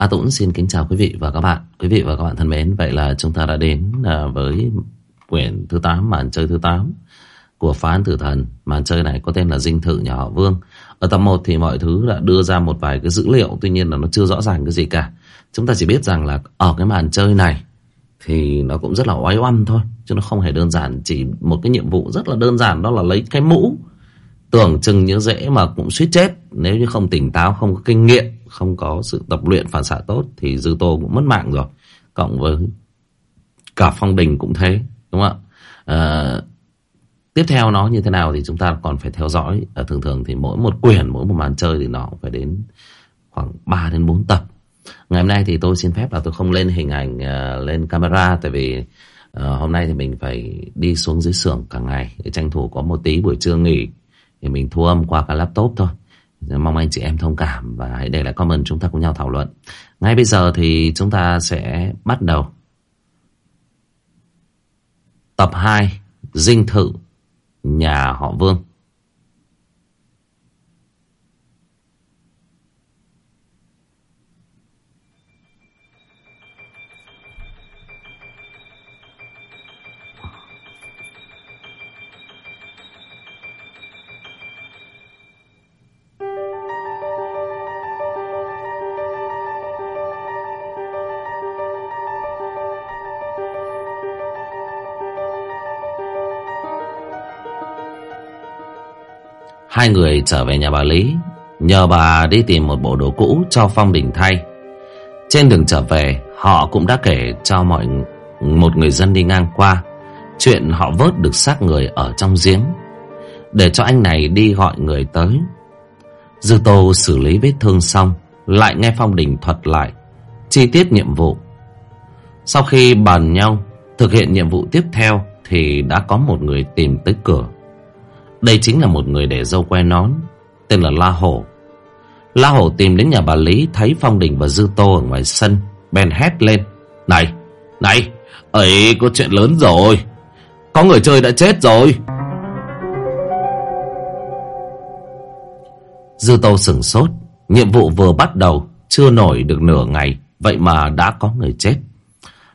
À, A Tũng xin kính chào quý vị và các bạn. Quý vị và các bạn thân mến, vậy là chúng ta đã đến à, với quyển thứ 8, màn chơi thứ 8 của phá án tử thần. Màn chơi này có tên là Dinh Thự Nhà họ Vương. Ở tập 1 thì mọi thứ đã đưa ra một vài cái dữ liệu, tuy nhiên là nó chưa rõ ràng cái gì cả. Chúng ta chỉ biết rằng là ở cái màn chơi này thì nó cũng rất là oái oăm thôi. Chứ nó không hề đơn giản, chỉ một cái nhiệm vụ rất là đơn giản đó là lấy cái mũ. Tưởng chừng như dễ mà cũng suýt chết nếu như không tỉnh táo, không có kinh nghiệm không có sự tập luyện phản xạ tốt thì Dư Tô cũng mất mạng rồi. Cộng với cả Phong Đình cũng thế, đúng không ạ? À, tiếp theo nó như thế nào thì chúng ta còn phải theo dõi. À, thường thường thì mỗi một quyển, mỗi một màn chơi thì nó phải đến khoảng 3 đến 4 tập. Ngày hôm nay thì tôi xin phép là tôi không lên hình ảnh uh, lên camera tại vì uh, hôm nay thì mình phải đi xuống dưới xưởng cả ngày để tranh thủ có một tí buổi trưa nghỉ thì mình thu âm qua cả laptop thôi. Dạ, mong anh chị em thông cảm và hãy để lại comment chúng ta cùng nhau thảo luận. Ngay bây giờ thì chúng ta sẽ bắt đầu. Tập 2 Dinh thự nhà họ Vương. Hai người trở về nhà bà Lý, Nhờ bà đi tìm một bộ đồ cũ cho Phong Đình thay. Trên đường trở về, Họ cũng đã kể cho mọi một người dân đi ngang qua Chuyện họ vớt được xác người ở trong giếng. Để cho anh này đi gọi người tới. Dư Tô xử lý vết thương xong, Lại nghe Phong Đình thuật lại, Chi tiết nhiệm vụ. Sau khi bàn nhau Thực hiện nhiệm vụ tiếp theo Thì đã có một người tìm tới cửa đây chính là một người để dâu que nón Tên là La Hổ. La Hổ tìm đến nhà bà Lý Thấy Phong Đình và Dư Tô ở ngoài sân Bèn hét lên. Này, này, ấy có chuyện lớn rồi. Có người chơi đã chết rồi. Dư Tô sửng sốt. Nhiệm vụ vừa bắt đầu Chưa nổi được nửa ngày Vậy mà đã có người chết.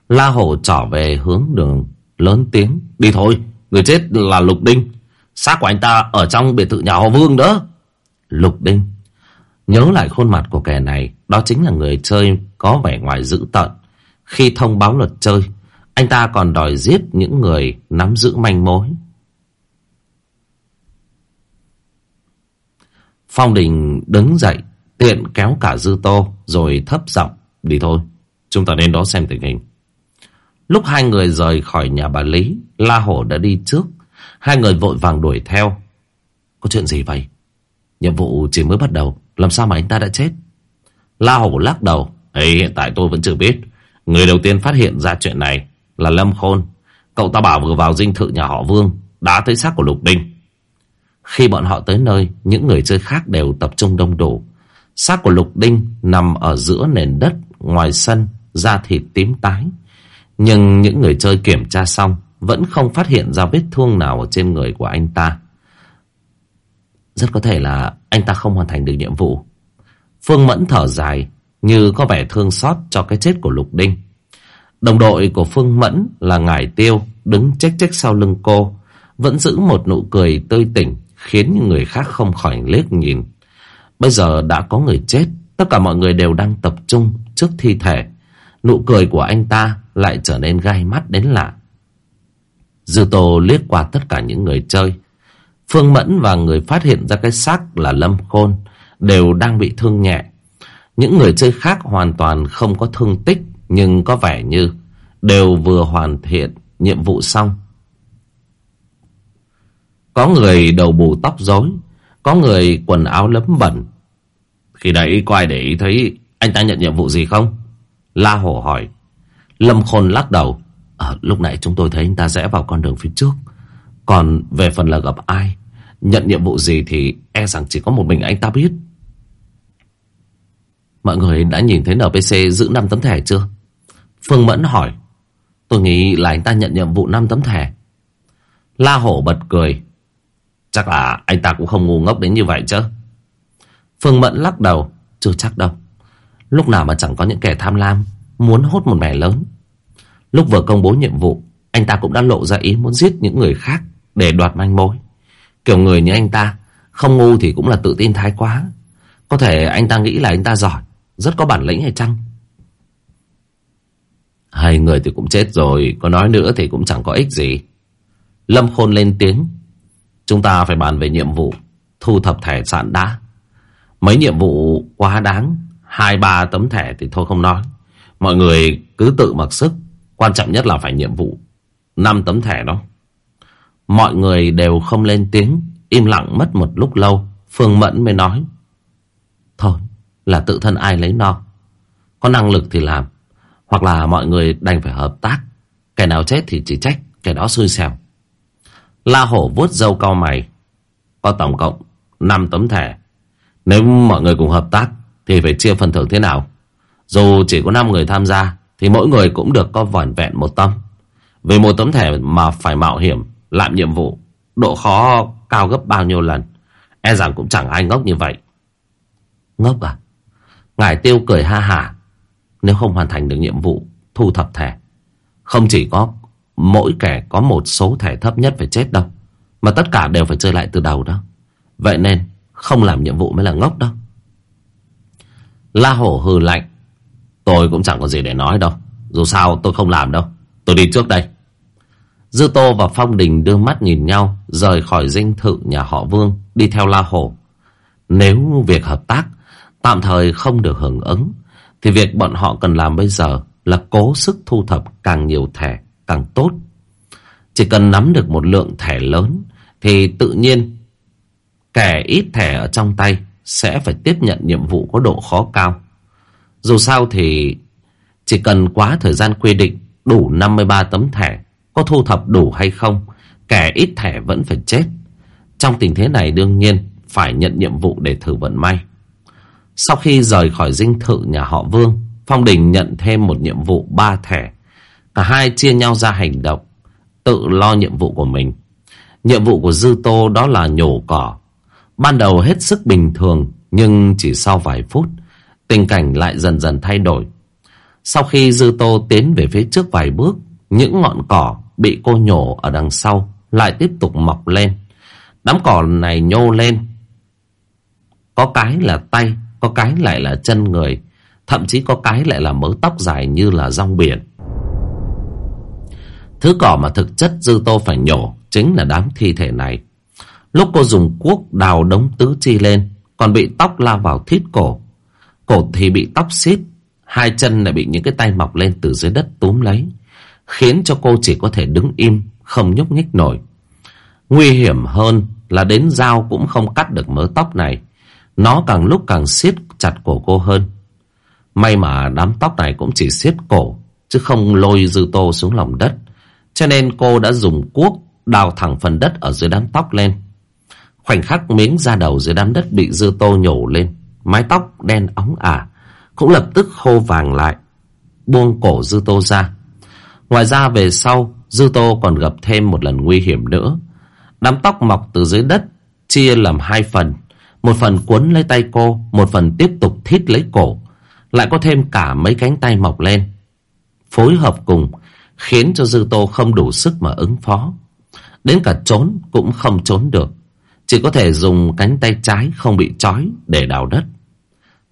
La Hổ trở về hướng đường Lớn tiếng. Đi thôi, người chết là Lục Đinh. Xác của anh ta ở trong biệt thự nhà họ Vương đó. Lục Đinh. Nhớ lại khuôn mặt của kẻ này. Đó chính là người chơi có vẻ ngoài dữ tợn. Khi thông báo luật chơi. Anh ta còn đòi giết những người nắm giữ manh mối. Phong Đình đứng dậy. Tiện kéo cả Dư Tô. Rồi thấp giọng. Đi thôi. Chúng ta đến đó xem tình hình. Lúc hai người rời khỏi nhà bà Lý. La Hổ đã đi trước. Hai người vội vàng đuổi theo. Có chuyện gì vậy? Nhiệm vụ chỉ mới bắt đầu. Làm sao mà anh ta đã chết? La Hổ lắc đầu. Ê, hiện tại tôi vẫn chưa biết. Người đầu tiên phát hiện ra chuyện này là Lâm Khôn. Cậu ta bảo vừa vào dinh thự nhà họ Vương. Đã tới xác của Lục Đinh. Khi bọn họ tới nơi, những người chơi khác đều tập trung đông đủ. Xác của Lục Đinh nằm ở giữa nền đất, ngoài sân, da thịt tím tái. Nhưng những người chơi kiểm tra xong vẫn không phát hiện ra vết thương nào ở trên người của anh ta. Rất có thể là anh ta không hoàn thành được nhiệm vụ. Phương Mẫn thở dài như có vẻ thương xót cho cái chết của Lục Đinh. Đồng đội của Phương Mẫn là Ngải Tiêu đứng chếch chếch sau lưng cô, vẫn giữ một nụ cười tươi tỉnh khiến những người khác không khỏi liếc nhìn. Bây giờ đã có người chết, tất cả mọi người đều đang tập trung trước thi thể. Nụ cười của anh ta lại trở nên gai mắt đến lạ. Dư Tô liếc qua tất cả những người chơi. Phương Mẫn và người phát hiện ra cái xác là Lâm Khôn đều đang bị thương nhẹ. Những người chơi khác hoàn toàn không có thương tích nhưng có vẻ như đều vừa hoàn thiện nhiệm vụ xong. Có người đầu bù tóc rối, có người quần áo lấm bẩn. Khi đấy có ai để ý thấy anh ta nhận nhiệm vụ gì không? La Hổ hỏi. Lâm Khôn lắc đầu. À, lúc nãy chúng tôi thấy anh ta rẽ vào con đường phía trước. Còn về phần là gặp ai, nhận nhiệm vụ gì thì e rằng chỉ có một mình anh ta biết. Mọi người đã nhìn thấy NPC giữ 5 tấm thẻ chưa? Phương Mẫn hỏi. Tôi nghĩ là anh ta nhận nhiệm vụ 5 tấm thẻ. La Hổ bật cười. Chắc là anh ta cũng không ngu ngốc đến như vậy chứ. Phương Mẫn lắc đầu. Chưa chắc đâu. Lúc nào mà chẳng có những kẻ tham lam Muốn hốt một mẻ lớn Lúc vừa công bố nhiệm vụ, Anh ta cũng đã lộ ra ý muốn giết những người khác Để đoạt manh mối. Kiểu người như anh ta, Không ngu thì cũng là tự tin thái quá. Có thể anh ta nghĩ là anh ta giỏi, Rất có bản lĩnh hay chăng? Hai người thì cũng chết rồi, Có nói nữa thì cũng chẳng có ích gì. Lâm Khôn lên tiếng, Chúng ta phải bàn về nhiệm vụ, Thu thập thẻ sạn đá. Mấy nhiệm vụ quá đáng, Hai ba tấm thẻ thì thôi không nói. Mọi người cứ tự mặc sức. Quan trọng nhất là phải nhiệm vụ. Năm tấm thẻ đó. Mọi người đều không lên tiếng, Im lặng mất một lúc lâu. Phương Mẫn mới nói, Thôi, là tự thân ai lấy no? Có năng lực thì làm, Hoặc là mọi người đành phải hợp tác. Kẻ nào chết thì chỉ trách, Kẻ đó xui xẻo. La hổ vuốt dâu cao mày, Có tổng cộng 5 tấm thẻ. Nếu mọi người cùng hợp tác Thì phải chia phần thưởng thế nào? Dù chỉ có 5 người tham gia thì mỗi người cũng được có vỏn vẹn một tâm. Vì một tấm thẻ mà phải mạo hiểm, Làm nhiệm vụ, Độ khó cao gấp bao nhiêu lần E rằng cũng chẳng ai ngốc như vậy. Ngốc à? Ngài tiêu cười ha hả, Nếu không hoàn thành được nhiệm vụ, Thu thập thẻ. Không chỉ có, mỗi kẻ có một số thẻ thấp nhất phải chết đâu, Mà tất cả đều phải chơi lại từ đầu đó. Vậy nên, không làm nhiệm vụ mới là ngốc đâu La hổ hừ lạnh Tôi cũng chẳng có gì để nói đâu. Dù sao, tôi không làm đâu. Tôi đi trước đây. Dư Tô và Phong Đình đưa mắt nhìn nhau, Rời khỏi dinh thự nhà họ Vương, Đi theo La Hổ Nếu việc hợp tác Tạm thời không được hưởng ứng, Thì việc bọn họ cần làm bây giờ Là cố sức thu thập càng nhiều thẻ Càng tốt. Chỉ cần nắm được một lượng thẻ lớn, Thì tự nhiên Kẻ ít thẻ ở trong tay Sẽ phải tiếp nhận nhiệm vụ có độ khó cao. Dù sao thì Chỉ cần quá thời gian quy định Đủ 53 tấm thẻ, có thu thập đủ hay không, Kẻ ít thẻ vẫn phải chết. Trong tình thế này đương nhiên Phải nhận nhiệm vụ để thử vận may. Sau khi rời khỏi dinh thự nhà họ Vương, Phong Đình nhận thêm một nhiệm vụ ba thẻ. Cả hai chia nhau ra hành động, Tự lo nhiệm vụ của mình. Nhiệm vụ của Dư Tô đó là nhổ cỏ. Ban đầu hết sức bình thường, Nhưng chỉ sau vài phút Tình cảnh lại dần dần thay đổi Sau khi Dư Tô tiến về phía trước vài bước Những ngọn cỏ bị cô nhổ ở đằng sau lại tiếp tục mọc lên. Đám cỏ này nhô lên. Có cái là tay, có cái lại là chân người, thậm chí có cái lại là mớ tóc dài như là rong biển. Thứ cỏ mà thực chất Dư Tô phải nhổ chính là đám thi thể này. Lúc cô dùng cuốc đào đống tứ chi lên, còn bị tóc lao vào thít cổ. Cổ thì bị tóc xít, hai chân lại bị những cái tay mọc lên từ dưới đất túm lấy khiến cho cô chỉ có thể đứng im, không nhúc nhích nổi. Nguy hiểm hơn là đến dao cũng không cắt được mớ tóc này. Nó càng lúc càng siết chặt cổ cô hơn. May mà đám tóc này cũng chỉ siết cổ, chứ không lôi dư tô xuống lòng đất. Cho nên cô đã dùng cuốc đào thẳng phần đất ở dưới đám tóc lên. Khoảnh khắc miếng da đầu dưới đám đất bị dư tô nhổ lên. Mái tóc đen óng ả, cũng lập tức khô vàng lại. Buông cổ dư tô ra. Ngoài ra về sau, Dư Tô còn gặp thêm một lần nguy hiểm nữa. Đám tóc mọc từ dưới đất, chia làm hai phần. Một phần cuốn lấy tay cô, một phần tiếp tục thít lấy cổ. Lại có thêm cả mấy cánh tay mọc lên. Phối hợp cùng, khiến cho Dư Tô không đủ sức mà ứng phó. Đến cả trốn cũng không trốn được. Chỉ có thể dùng cánh tay trái không bị trói để đào đất.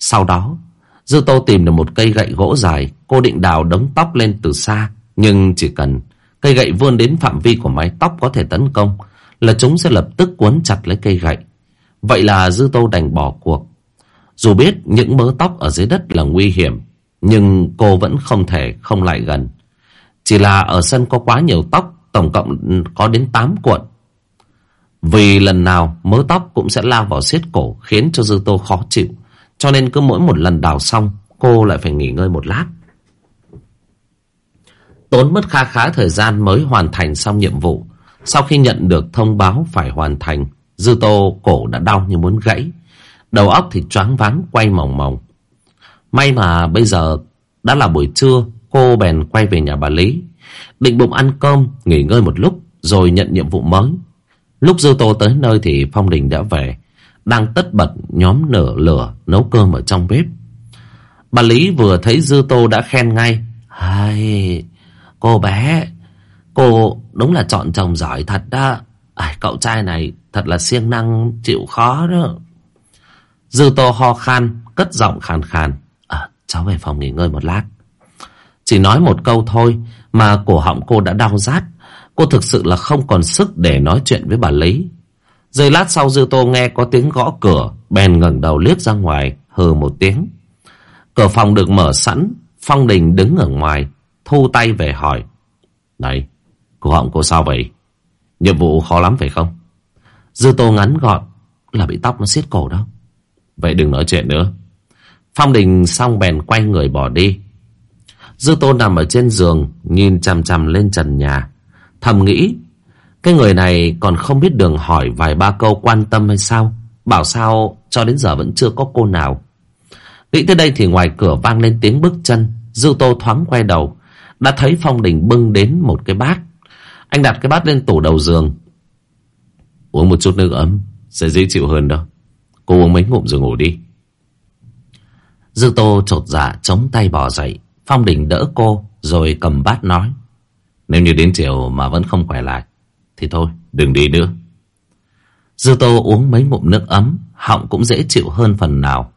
Sau đó, Dư Tô tìm được một cây gậy gỗ dài, cô định đào đống tóc lên từ xa, nhưng chỉ cần cây gậy vươn đến phạm vi của mái tóc có thể tấn công là chúng sẽ lập tức cuốn chặt lấy cây gậy. Vậy là Dư Tô đành bỏ cuộc. Dù biết những mớ tóc ở dưới đất là nguy hiểm, nhưng cô vẫn không thể không lại gần. Chỉ là ở sân có quá nhiều tóc, tổng cộng có đến 8 cuộn. Vì lần nào mớ tóc cũng sẽ lao vào xiết cổ khiến cho Dư Tô khó chịu. Cho nên cứ mỗi một lần đào xong, cô lại phải nghỉ ngơi một lát. Tốn mất kha khá thời gian mới hoàn thành xong nhiệm vụ. Sau khi nhận được thông báo phải hoàn thành, Dư Tô cổ đã đau như muốn gãy. Đầu óc thì choáng váng quay mỏng mỏng. May mà bây giờ đã là buổi trưa, cô bèn quay về nhà bà Lý. Định bụng ăn cơm, nghỉ ngơi một lúc, rồi nhận nhiệm vụ mới. Lúc Dư Tô tới nơi thì Phong Đình đã về, đang tất bật nhóm nở lửa nấu cơm ở trong bếp. Bà Lý vừa thấy Dư Tô đã khen ngay. Hay, cô bé, cô đúng là chọn chồng giỏi thật đó. À, cậu trai này thật là siêng năng, chịu khó đó. Dư Tô ho khan, cất giọng khàn khàn. À, cháu về phòng nghỉ ngơi một lát. Chỉ nói một câu thôi mà cổ họng cô đã đau rát. Cô thực sự là không còn sức để nói chuyện với bà Lý. Giây lát sau Dư Tô nghe có tiếng gõ cửa, bèn ngẩng đầu liếc ra ngoài, hừ một tiếng. Cửa phòng được mở sẵn, Phong Đình đứng ở ngoài, thu tay về hỏi. Này, cô họng cô sao vậy? Nhiệm vụ khó lắm phải không? Dư Tô ngắn gọn, là bị tóc nó xiết cổ đó. Vậy đừng nói chuyện nữa. Phong Đình xong bèn quay người bỏ đi. Dư Tô nằm ở trên giường, nhìn chằm chằm lên trần nhà. Thầm nghĩ, cái người này còn không biết đường hỏi vài ba câu quan tâm hay sao? Bảo sao cho đến giờ vẫn chưa có cô nào. Nghĩ tới đây thì ngoài cửa vang lên tiếng bước chân. Dư Tô thoáng quay đầu. Đã thấy Phong Đình bưng đến một cái bát. Anh đặt cái bát lên tủ đầu giường. Uống một chút nước ấm. Sẽ dễ chịu hơn đâu. Cô uống mấy ngụm rồi ngủ đi. Dư Tô trột dạ chống tay bỏ dậy. Phong Đình đỡ cô, rồi cầm bát nói. Nếu như đến chiều mà vẫn không khỏe lại thì thôi đừng đi nữa. Dư Tô uống mấy ngụm nước ấm Họng cũng dễ chịu hơn phần nào.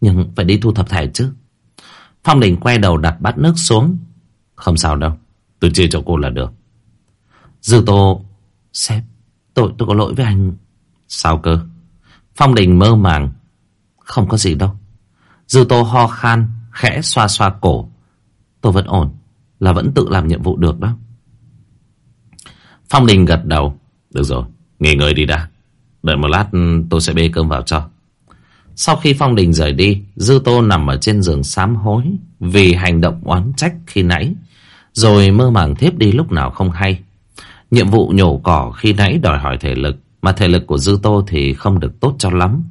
Nhưng phải đi thu thập thẻ chứ. Phong Đình quay đầu đặt bát nước xuống. Không sao đâu Tôi chia cho cô là được. Dư Tô Sếp tôi, tôi có lỗi với anh. Sao cơ? Phong Đình mơ màng. Không có gì đâu. Dư Tô ho khan Khẽ xoa xoa cổ. Tôi vẫn ổn Là vẫn tự làm nhiệm vụ được đó. Phong Đình gật đầu. Được rồi, nghỉ ngơi đi đã. Đợi một lát tôi sẽ bê cơm vào cho. Sau khi Phong Đình rời đi, Dư Tô nằm ở trên giường sám hối vì hành động oán trách khi nãy, rồi mơ màng thiếp đi lúc nào không hay. Nhiệm vụ nhổ cỏ khi nãy đòi hỏi thể lực, mà thể lực của Dư Tô thì không được tốt cho lắm.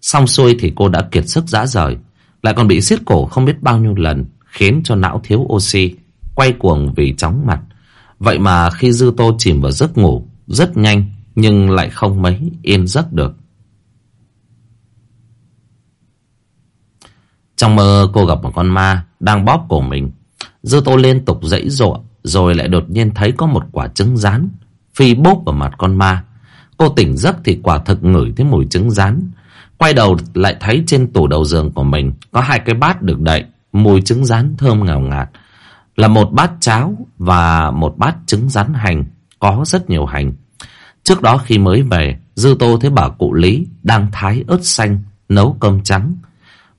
Xong xuôi thì cô đã kiệt sức dã rời, lại còn bị siết cổ không biết bao nhiêu lần, khiến cho não thiếu oxy, quay cuồng vì chóng mặt. Vậy mà khi Dư Tô chìm vào giấc ngủ rất nhanh nhưng lại không mấy yên giấc được. Trong mơ cô gặp một con ma đang bóp cổ mình. Dư Tô liên tục dãy dụa rồi lại đột nhiên thấy có một quả trứng rán phi bốp vào mặt con ma. Cô tỉnh giấc thì quả thực ngửi thấy mùi trứng rán. Quay đầu lại thấy trên tủ đầu giường của mình có hai cái bát được đậy, mùi trứng rán thơm ngào ngạt là một bát cháo và một bát trứng rán hành, có rất nhiều hành. Trước đó khi mới về, Dư Tô thấy bà cụ Lý đang thái ớt xanh, nấu cơm trắng.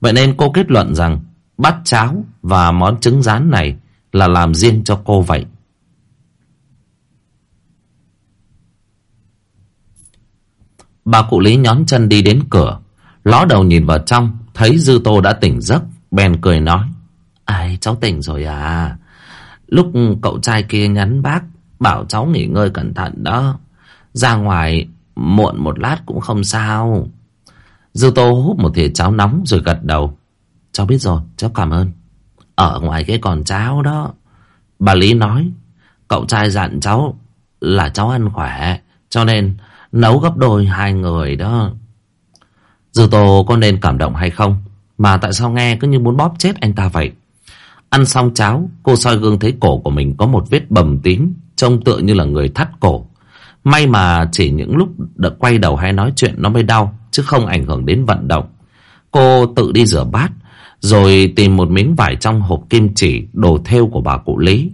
Vậy nên cô kết luận rằng bát cháo và món trứng rán này là làm riêng cho cô vậy. Bà cụ Lý nhón chân đi đến cửa, ló đầu nhìn vào trong, thấy Dư Tô đã tỉnh giấc, bèn cười nói. Ai, cháu tỉnh rồi à? Lúc cậu trai kia nhắn bác, Bảo cháu nghỉ ngơi cẩn thận đó. Ra ngoài, muộn một lát cũng không sao. Dư tô hút một thìa cháo nóng rồi gật đầu. Cháu biết rồi, cháu cảm ơn. Ở ngoài cái còn cháo đó. Bà Lý nói, Cậu trai dặn cháu là cháu ăn khỏe, Cho nên nấu gấp đôi hai người đó. Dư tô có nên cảm động hay không? Mà tại sao nghe cứ như muốn bóp chết anh ta vậy? Ăn xong cháo, cô soi gương thấy cổ của mình có một vết bầm tím, trông tựa như là người thắt cổ. May mà chỉ những lúc được quay đầu hay nói chuyện nó mới đau, chứ không ảnh hưởng đến vận động. Cô tự đi rửa bát, rồi tìm một miếng vải trong hộp kim chỉ, đồ thêu của bà cụ Lý.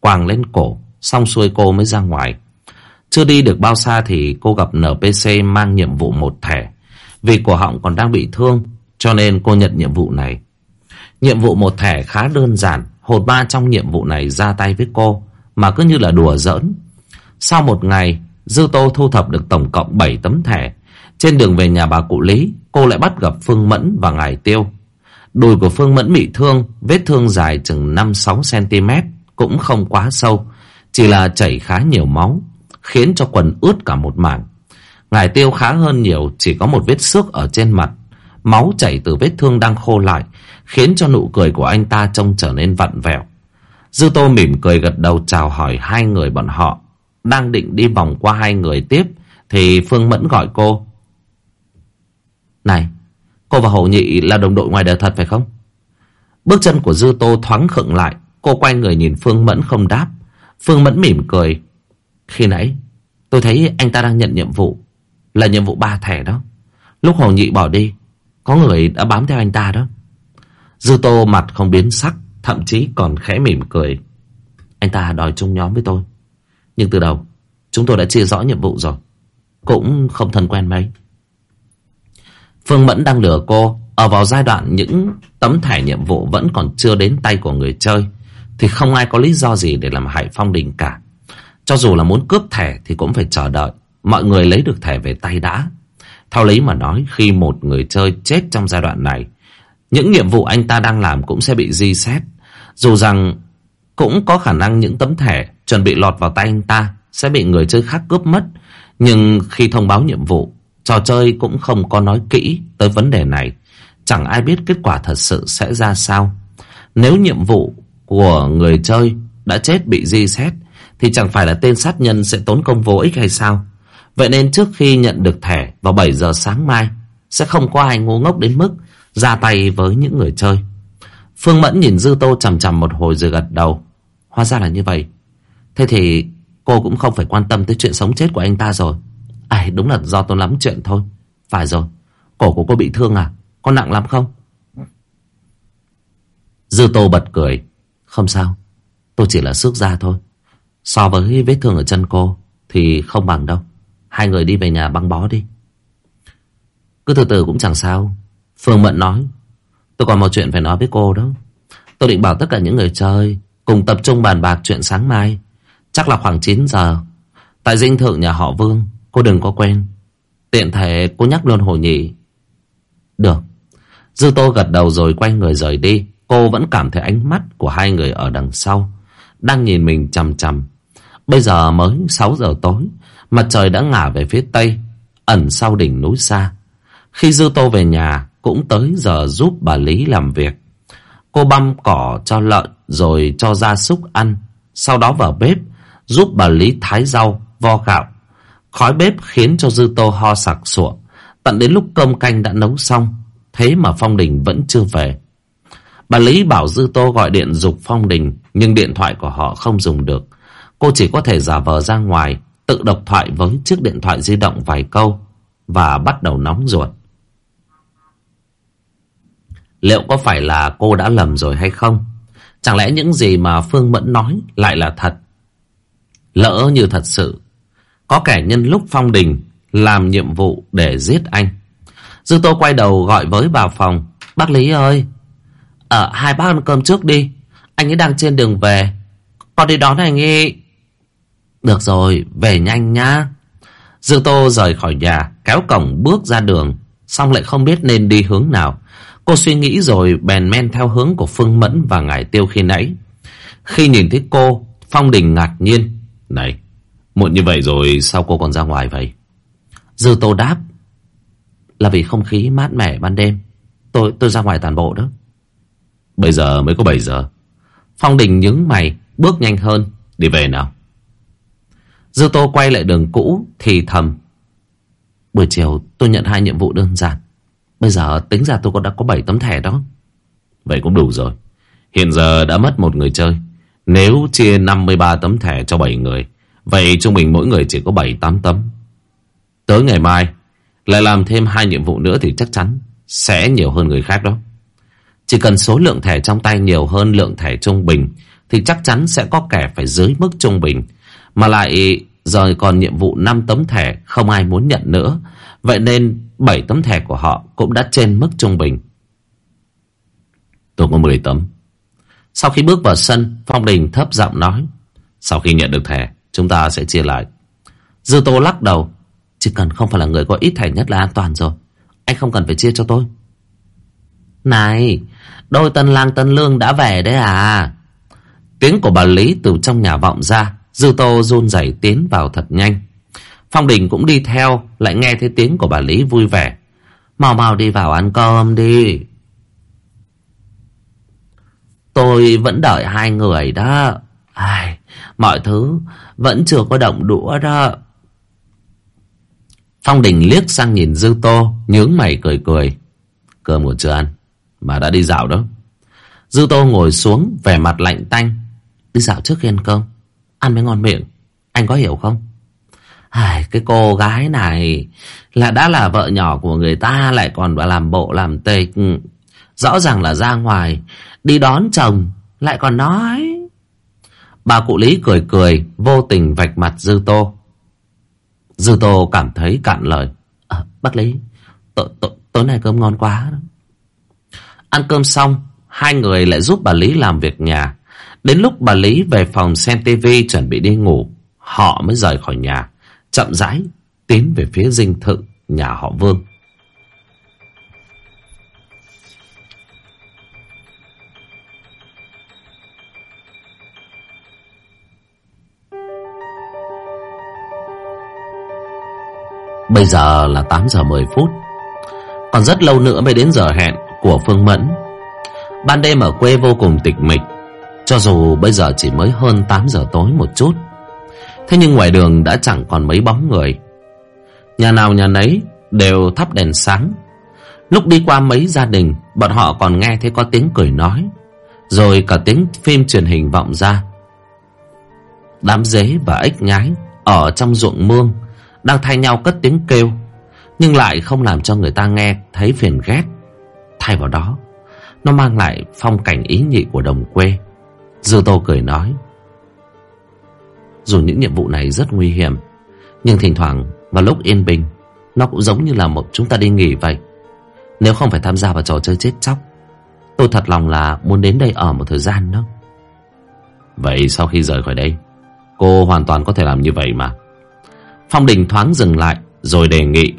Quàng lên cổ, xong xuôi cô mới ra ngoài. Chưa đi được bao xa thì cô gặp NPC mang nhiệm vụ một thẻ. Vì cổ họng còn đang bị thương, cho nên cô nhận nhiệm vụ này. Nhiệm vụ một thẻ khá đơn giản, hột ba trong nhiệm vụ này ra tay với cô, mà cứ như là đùa giỡn. Sau một ngày, Dư Tô thu thập được tổng cộng 7 tấm thẻ. Trên đường về nhà bà cụ Lý, cô lại bắt gặp Phương Mẫn và Ngài Tiêu. Đùi của Phương Mẫn bị thương, vết thương dài chừng 5-6cm, cũng không quá sâu, chỉ là chảy khá nhiều máu, khiến cho quần ướt cả một mảng. Ngài Tiêu khá hơn nhiều, chỉ có một vết xước ở trên mặt. Máu chảy từ vết thương đang khô lại, khiến cho nụ cười của anh ta trông trở nên vặn vẹo. Dư Tô mỉm cười gật đầu chào hỏi hai người bọn họ. Đang định đi vòng qua hai người tiếp, thì Phương Mẫn gọi cô. Này, cô và Hậu Nhị là đồng đội ngoài đời thật phải không? Bước chân của Dư Tô thoáng khựng lại Cô quay người nhìn Phương Mẫn không đáp Phương Mẫn mỉm cười Khi nãy tôi thấy anh ta đang nhận nhiệm vụ Là nhiệm vụ ba thẻ đó Lúc Hậu Nhị bỏ đi có người đã bám theo anh ta đó. Dư Tô mặt không biến sắc, Thậm chí còn khẽ mỉm cười. Anh ta đòi chung nhóm với tôi. Nhưng từ đầu, Chúng tôi đã chia rõ nhiệm vụ rồi. Cũng không thân quen mấy. Phương Mẫn đang lừa cô, Ở vào giai đoạn những tấm thẻ nhiệm vụ Vẫn còn chưa đến tay của người chơi, Thì không ai có lý do gì để làm hại Phong Đình cả. Cho dù là muốn cướp thẻ Thì cũng phải chờ đợi. Mọi người lấy được thẻ về tay đã. Theo lý mà nói Khi một người chơi chết trong giai đoạn này Những nhiệm vụ anh ta đang làm Cũng sẽ bị di xét Dù rằng cũng có khả năng những tấm thẻ Chuẩn bị lọt vào tay anh ta Sẽ bị người chơi khác cướp mất Nhưng khi thông báo nhiệm vụ Trò chơi cũng không có nói kỹ tới vấn đề này. Chẳng ai biết kết quả thật sự sẽ ra sao. Nếu nhiệm vụ của người chơi đã chết bị di xét, thì chẳng phải là tên sát nhân sẽ tốn công vô ích hay sao? Vậy nên trước khi nhận được thẻ vào 7 giờ sáng mai, sẽ không có ai ngu ngốc đến mức ra tay với những người chơi. Phương Mẫn nhìn Dư Tô chằm chằm một hồi rồi gật đầu. Hóa ra là như vậy. Thế thì cô cũng không phải quan tâm tới chuyện sống chết của anh ta rồi. Ai đúng là do tôi lắm chuyện thôi Phải rồi Cổ của cô bị thương à Có nặng lắm không Dư tô bật cười Không sao Tôi chỉ là xước da thôi So với vết thương ở chân cô Thì không bằng đâu Hai người đi về nhà băng bó đi. Cứ từ từ cũng chẳng sao. Phương Mận nói, Tôi còn một chuyện phải nói với cô đó. Tôi định bảo tất cả những người chơi Cùng tập trung bàn bạc chuyện sáng mai. Chắc là khoảng 9 giờ. Tại dinh thượng nhà họ Vương, Cô đừng có quen Tiện thể cô nhắc luôn hồ nhị Được. Dư tô gật đầu rồi quay người rời đi. Cô vẫn cảm thấy ánh mắt của hai người ở đằng sau, Đang nhìn mình chằm chằm. Bây giờ mới 6 giờ tối Mặt trời đã ngả về phía tây Ẩn sau đỉnh núi xa Khi Dư Tô về nhà Cũng tới giờ giúp bà Lý làm việc Cô băm cỏ cho lợn Rồi cho gia súc ăn Sau đó vào bếp Giúp bà Lý thái rau, vo gạo Khói bếp khiến cho Dư Tô ho sặc sụa. Tận đến lúc cơm canh đã nấu xong, thế mà Phong Đình vẫn chưa về. Bà Lý bảo Dư Tô gọi điện dục Phong Đình, nhưng điện thoại của họ không dùng được. Cô chỉ có thể giả vờ ra ngoài, tự độc thoại với chiếc điện thoại di động vài câu, và bắt đầu nóng ruột. Liệu có phải là cô đã lầm rồi hay không? Chẳng lẽ những gì mà Phương Mẫn nói lại là thật? Lỡ như thật sự có kẻ nhân lúc Phong Đình làm nhiệm vụ để giết anh. Dư Tô quay đầu gọi với bà phòng. Bác Lý ơi, ở hai bác ăn cơm trước đi. Anh ấy đang trên đường về. Con đi đón anh ấy. Được rồi, về nhanh nhá. Dư Tô rời khỏi nhà, kéo cổng bước ra đường. Xong lại không biết nên đi hướng nào. Cô suy nghĩ rồi bèn men theo hướng của Phương Mẫn và Ngải Tiêu khi nãy. Khi nhìn thấy cô, Phong Đình ngạc nhiên. Này, Muộn như vậy rồi sao cô còn ra ngoài vậy? Dư tô đáp Là vì không khí mát mẻ ban đêm Tôi tôi ra ngoài toàn bộ đó Bây giờ mới có 7 giờ Phong Đình nhướng mày Bước nhanh hơn Đi về nào Dư tô quay lại đường cũ Thì thầm Buổi chiều tôi nhận hai nhiệm vụ đơn giản Bây giờ tính ra tôi đã có 7 tấm thẻ đó Vậy cũng đủ rồi Hiện giờ đã mất một người chơi Nếu chia 53 tấm thẻ cho 7 người Vậy trung bình mỗi người chỉ có 7-8 tấm. Tới ngày mai, lại làm thêm hai nhiệm vụ nữa thì chắc chắn sẽ nhiều hơn người khác đó. Chỉ cần số lượng thẻ trong tay nhiều hơn lượng thẻ trung bình thì chắc chắn sẽ có kẻ phải dưới mức trung bình. Mà lại giờ còn nhiệm vụ 5 tấm thẻ không ai muốn nhận nữa. Vậy nên 7 tấm thẻ của họ cũng đã trên mức trung bình. Tôi có 10 tấm. Sau khi bước vào sân, Phong Đình thấp giọng nói. Sau khi nhận được thẻ, Chúng ta sẽ chia lại Dư Tô lắc đầu Chỉ cần không phải là người có ít thẻ nhất là an toàn rồi Anh không cần phải chia cho tôi Này Đôi tân lang tân lương đã về đấy à Tiếng của bà Lý từ trong nhà vọng ra Dư Tô run rẩy tiến vào thật nhanh Phong Đình cũng đi theo Lại nghe thấy tiếng của bà Lý vui vẻ Mau mau đi vào ăn cơm đi Tôi vẫn đợi hai người đó Ai, mọi thứ vẫn chưa có động đũa đó. Phong Đình liếc sang nhìn Dư Tô, nhướng mày cười cười. Cơm của chưa ăn, mà đã đi dạo đó. Dư Tô ngồi xuống vẻ mặt lạnh tanh. Đi dạo trước khi ăn cơm. Ăn mới ngon miệng. Anh có hiểu không? Ai, cái cô gái này là đã là vợ nhỏ của người ta lại còn làm bộ làm tịch. Rõ ràng là ra ngoài đi đón chồng lại còn nói. Bà cụ Lý cười cười vô tình vạch mặt Dư Tô. Dư Tô cảm thấy cạn lời. À, bác Lý, tối, tối, tối nay cơm ngon quá. Ăn cơm xong, hai người lại giúp bà Lý làm việc nhà. Đến lúc bà Lý về phòng xem tivi chuẩn bị đi ngủ, họ mới rời khỏi nhà, chậm rãi tiến về phía dinh thự nhà họ Vương. Bây giờ là 8 giờ 10 phút Còn rất lâu nữa mới đến giờ hẹn của Phương Mẫn Ban đêm ở quê vô cùng tịch mịch cho dù bây giờ chỉ mới hơn 8 giờ tối một chút, Thế nhưng ngoài đường đã chẳng còn mấy bóng người. Nhà nào nhà nấy đều thắp đèn sáng. Lúc đi qua mấy gia đình, Bọn họ còn nghe thấy có tiếng cười nói, Rồi cả tiếng phim truyền hình vọng ra. Đám dế và ếch nhái Ở trong ruộng mương Đang thay nhau cất tiếng kêu, Nhưng lại không làm cho người ta nghe Thấy phiền ghét. Thay vào đó, Nó mang lại phong cảnh ý nhị của đồng quê. Dư Tô cười nói. Dù những nhiệm vụ này rất nguy hiểm, Nhưng thỉnh thoảng vào lúc yên bình, Nó cũng giống như là một chúng ta đi nghỉ vậy. Nếu không phải tham gia vào trò chơi chết chóc, Tôi thật lòng là muốn đến đây ở một thời gian đó Vậy sau khi rời khỏi đây, Cô hoàn toàn có thể làm như vậy mà. Phong Đình thoáng dừng lại Rồi đề nghị.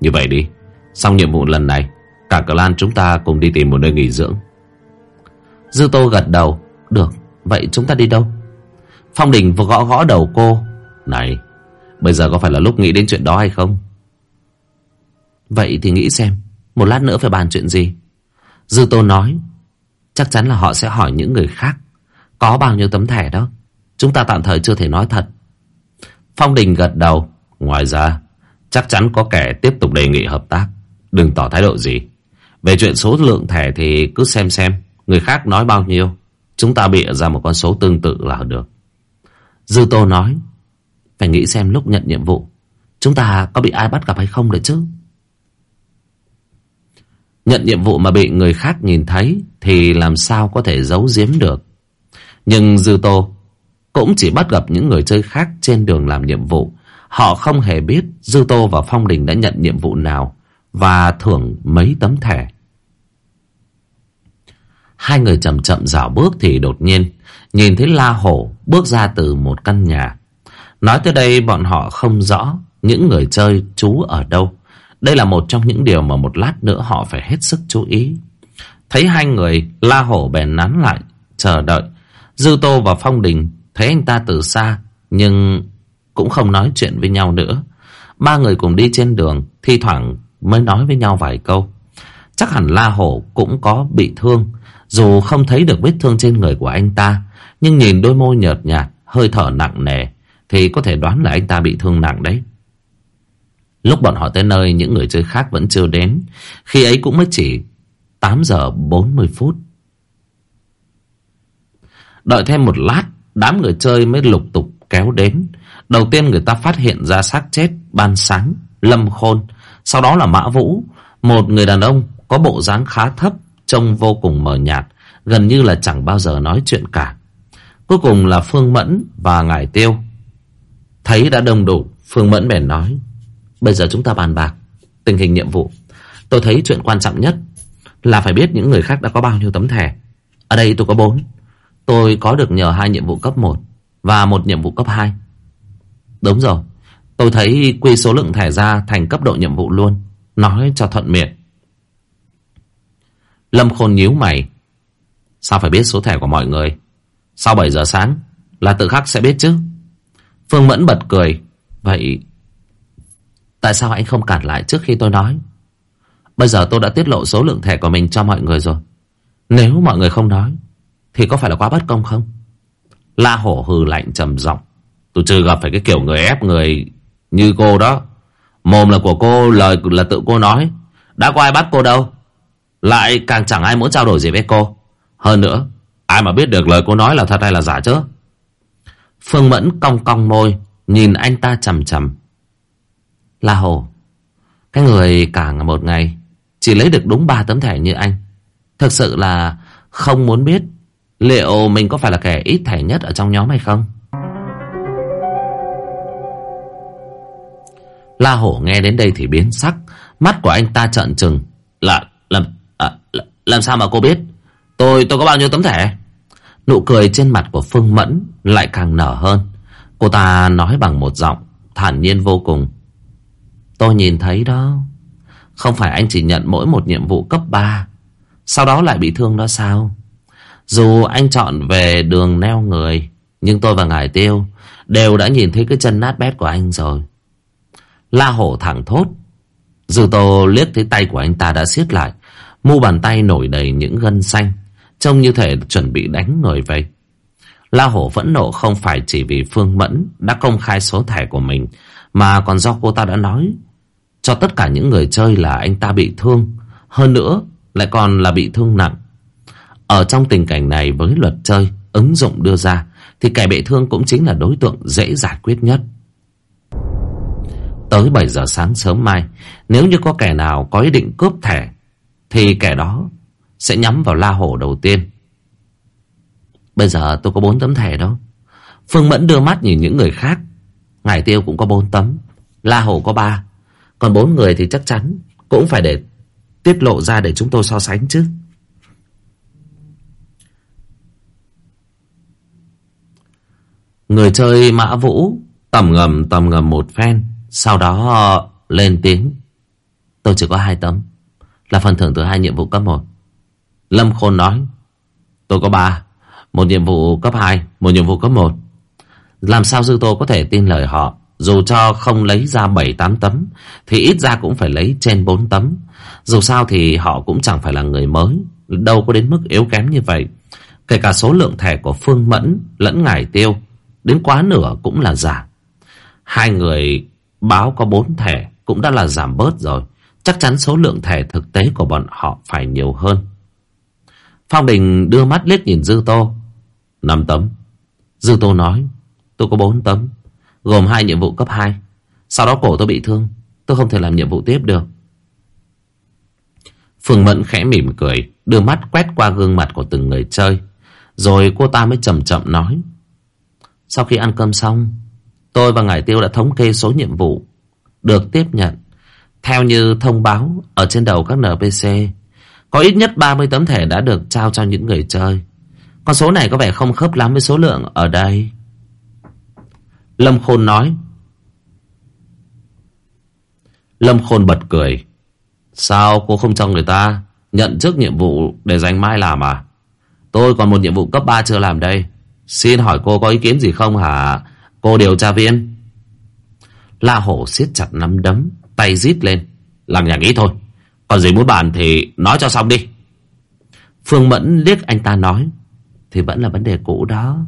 Như vậy đi, Xong nhiệm vụ lần này, Cả clan lan chúng ta cùng đi tìm một nơi nghỉ dưỡng. Dư Tô gật đầu. Được, Vậy chúng ta đi đâu? Phong Đình vừa gõ gõ đầu cô. Này, Bây giờ có phải là lúc nghĩ đến chuyện đó hay không? Vậy thì nghĩ xem, Một lát nữa phải bàn chuyện gì? Dư Tô nói, Chắc chắn là họ sẽ hỏi những người khác. Có bao nhiêu tấm thẻ đó? Chúng ta tạm thời chưa thể nói thật. Phong Đình gật đầu, Ngoài ra, Chắc chắn có kẻ tiếp tục đề nghị hợp tác. Đừng tỏ thái độ gì. Về chuyện số lượng thẻ thì cứ xem xem, Người khác nói bao nhiêu. Chúng ta bịa ra một con số tương tự là được. Dư Tô nói, Phải nghĩ xem lúc nhận nhiệm vụ, Chúng ta có bị ai bắt gặp hay không được chứ? Nhận nhiệm vụ mà bị người khác nhìn thấy Thì làm sao có thể giấu giếm được. Nhưng Dư Tô Cũng chỉ bắt gặp những người chơi khác Trên đường làm nhiệm vụ. Họ không hề biết Dư Tô và Phong Đình đã nhận nhiệm vụ nào Và thưởng mấy tấm thẻ. Hai người chậm chậm dạo bước thì đột nhiên Nhìn thấy La Hổ bước ra từ một căn nhà. Nói tới đây, bọn họ không rõ Những người chơi trú ở đâu. Đây là một trong những điều mà một lát nữa họ phải hết sức chú ý. Thấy hai người, La Hổ bèn nắn lại, Chờ đợi. Dư Tô và Phong Đình Thấy anh ta từ xa, Nhưng cũng không nói chuyện với nhau nữa. Ba người cùng đi trên đường, Thi thoảng mới nói với nhau vài câu. Chắc hẳn La Hổ cũng có bị thương dù không thấy được vết thương trên người của anh ta, Nhưng nhìn đôi môi nhợt nhạt, Hơi thở nặng nề, Thì có thể đoán là anh ta bị thương nặng đấy. Lúc bọn họ tới nơi, Những người chơi khác vẫn chưa đến. Khi ấy cũng mới chỉ 8 giờ 40 phút. Đợi thêm một lát, Đám người chơi mới lục tục kéo đến. Đầu tiên người ta phát hiện ra xác chết, Ban sáng, Lâm Khôn. Sau đó là Mã Vũ, Một người đàn ông có bộ dáng khá thấp Trông vô cùng mờ nhạt, Gần như là chẳng bao giờ nói chuyện cả. Cuối cùng là Phương Mẫn và Ngải Tiêu. Thấy đã đông đủ, Phương Mẫn bèn nói, Bây giờ chúng ta bàn bạc, Tình hình nhiệm vụ. Tôi thấy chuyện quan trọng nhất Là phải biết những người khác đã có bao nhiêu tấm thẻ. Ở đây tôi có bốn. Tôi có được nhờ hai nhiệm vụ cấp 1 Và một nhiệm vụ cấp 2 Đúng rồi. Tôi thấy quy số lượng thẻ ra thành cấp độ nhiệm vụ luôn. Nói cho thuận miệng. Lâm Khôn nhíu mày. Sao phải biết số thẻ của mọi người? Sau 7 giờ sáng Là tự khắc sẽ biết chứ. Phương Mẫn bật cười. Vậy Tại sao anh không cản lại trước khi tôi nói? Bây giờ tôi đã tiết lộ số lượng thẻ của mình cho mọi người rồi. Nếu mọi người không nói, Thì có phải là quá bất công không? La hổ hừ lạnh trầm giọng. Tôi chưa gặp phải cái kiểu người ép người Như cô đó. Mồm là của cô, Lời là tự cô nói. Đã có ai bắt cô đâu? Lại càng chẳng ai muốn trao đổi gì với cô Hơn nữa, ai mà biết được lời cô nói là thật hay là giả chứ? Phương Mẫn cong cong môi, nhìn anh ta chầm chầm. La Hồ, cái người cả một ngày chỉ lấy được đúng ba tấm thẻ như anh. Thực sự là không muốn biết liệu mình có phải là kẻ ít thẻ nhất ở trong nhóm hay không? La Hổ nghe đến đây thì biến sắc, mắt của anh ta trợn trừng. Là, làm, làm sao mà cô biết? Tôi, tôi có bao nhiêu tấm thẻ? Nụ cười trên mặt của Phương Mẫn lại càng nở hơn. Cô ta nói bằng một giọng, thản nhiên vô cùng. Tôi nhìn thấy đó. Không phải anh chỉ nhận mỗi một nhiệm vụ cấp 3 Sau đó lại bị thương đó sao Dù anh chọn về đường neo người Nhưng tôi và Ngải Tiêu Đều đã nhìn thấy cái chân nát bét của anh rồi La hổ thẳng thốt Dư tô liếc thấy tay của anh ta đã siết lại Mu bàn tay nổi đầy những gân xanh Trông như thể chuẩn bị đánh người vậy La hổ phẫn nộ không phải chỉ vì Phương Mẫn Đã công khai số thẻ của mình Mà còn do cô ta đã nói cho tất cả những người chơi là anh ta bị thương. Hơn nữa, lại còn là bị thương nặng. Ở trong tình cảnh này với luật chơi, ứng dụng đưa ra, thì kẻ bị thương cũng chính là đối tượng dễ giải quyết nhất. Tới 7 giờ sáng sớm mai, nếu như có kẻ nào có ý định cướp thẻ, thì kẻ đó sẽ nhắm vào la hổ đầu tiên. Bây giờ tôi có bốn tấm thẻ đó. Phương Mẫn đưa mắt nhìn những người khác. Ngải Tiêu cũng có bốn tấm, La Hổ có ba. còn bốn người thì chắc chắn Cũng phải để tiết lộ ra để chúng tôi so sánh chứ Người chơi Mã Vũ tầm ngầm tầm ngầm một phen Sau đó lên tiếng Tôi chỉ có hai tấm là phần thưởng từ hai nhiệm vụ cấp 1 Lâm Khôn nói, Tôi có ba, Một nhiệm vụ cấp 2 Một nhiệm vụ cấp 1 Làm sao Dư Tô có thể tin lời họ? Dù cho không lấy ra 7-8 tấm, Thì ít ra cũng phải lấy trên 4 tấm. Dù sao thì họ cũng chẳng phải là người mới, Đâu có đến mức yếu kém như vậy. Kể cả số lượng thẻ của Phương Mẫn Lẫn Ngải Tiêu, Đến quá nửa cũng là giả. Hai người báo có 4 thẻ Cũng đã là giảm bớt rồi. Chắc chắn số lượng thẻ thực tế của bọn họ phải nhiều hơn. Phong Đình đưa mắt liếc nhìn Dư Tô. Năm tấm. Dư Tô nói, Tôi có bốn tấm, Gồm hai nhiệm vụ cấp 2 Sau đó cổ tôi bị thương, Tôi không thể làm nhiệm vụ tiếp được. Phương Mẫn khẽ mỉm cười, Đưa mắt quét qua gương mặt của từng người chơi. Rồi cô ta mới chậm chậm nói, Sau khi ăn cơm xong, Tôi và Ngải Tiêu đã thống kê số nhiệm vụ Được tiếp nhận. Theo như thông báo Ở trên đầu các NPC Có ít nhất 30 tấm thẻ đã được trao cho những người chơi Con số này có vẻ không khớp lắm với số lượng ở đây Lâm Khôn nói. Lâm Khôn bật cười. Sao cô không cho người ta nhận trước nhiệm vụ để dành mai làm à? Tôi còn một nhiệm vụ cấp 3 chưa làm đây. Xin hỏi cô có ý kiến gì không hả? Cô điều tra viên. La Hổ siết chặt nắm đấm, tay rít lên. Làm nhà nghĩ thôi. Còn gì muốn bàn thì nói cho xong đi. Phương Mẫn liếc anh ta nói. Thì vẫn là vấn đề cũ đó.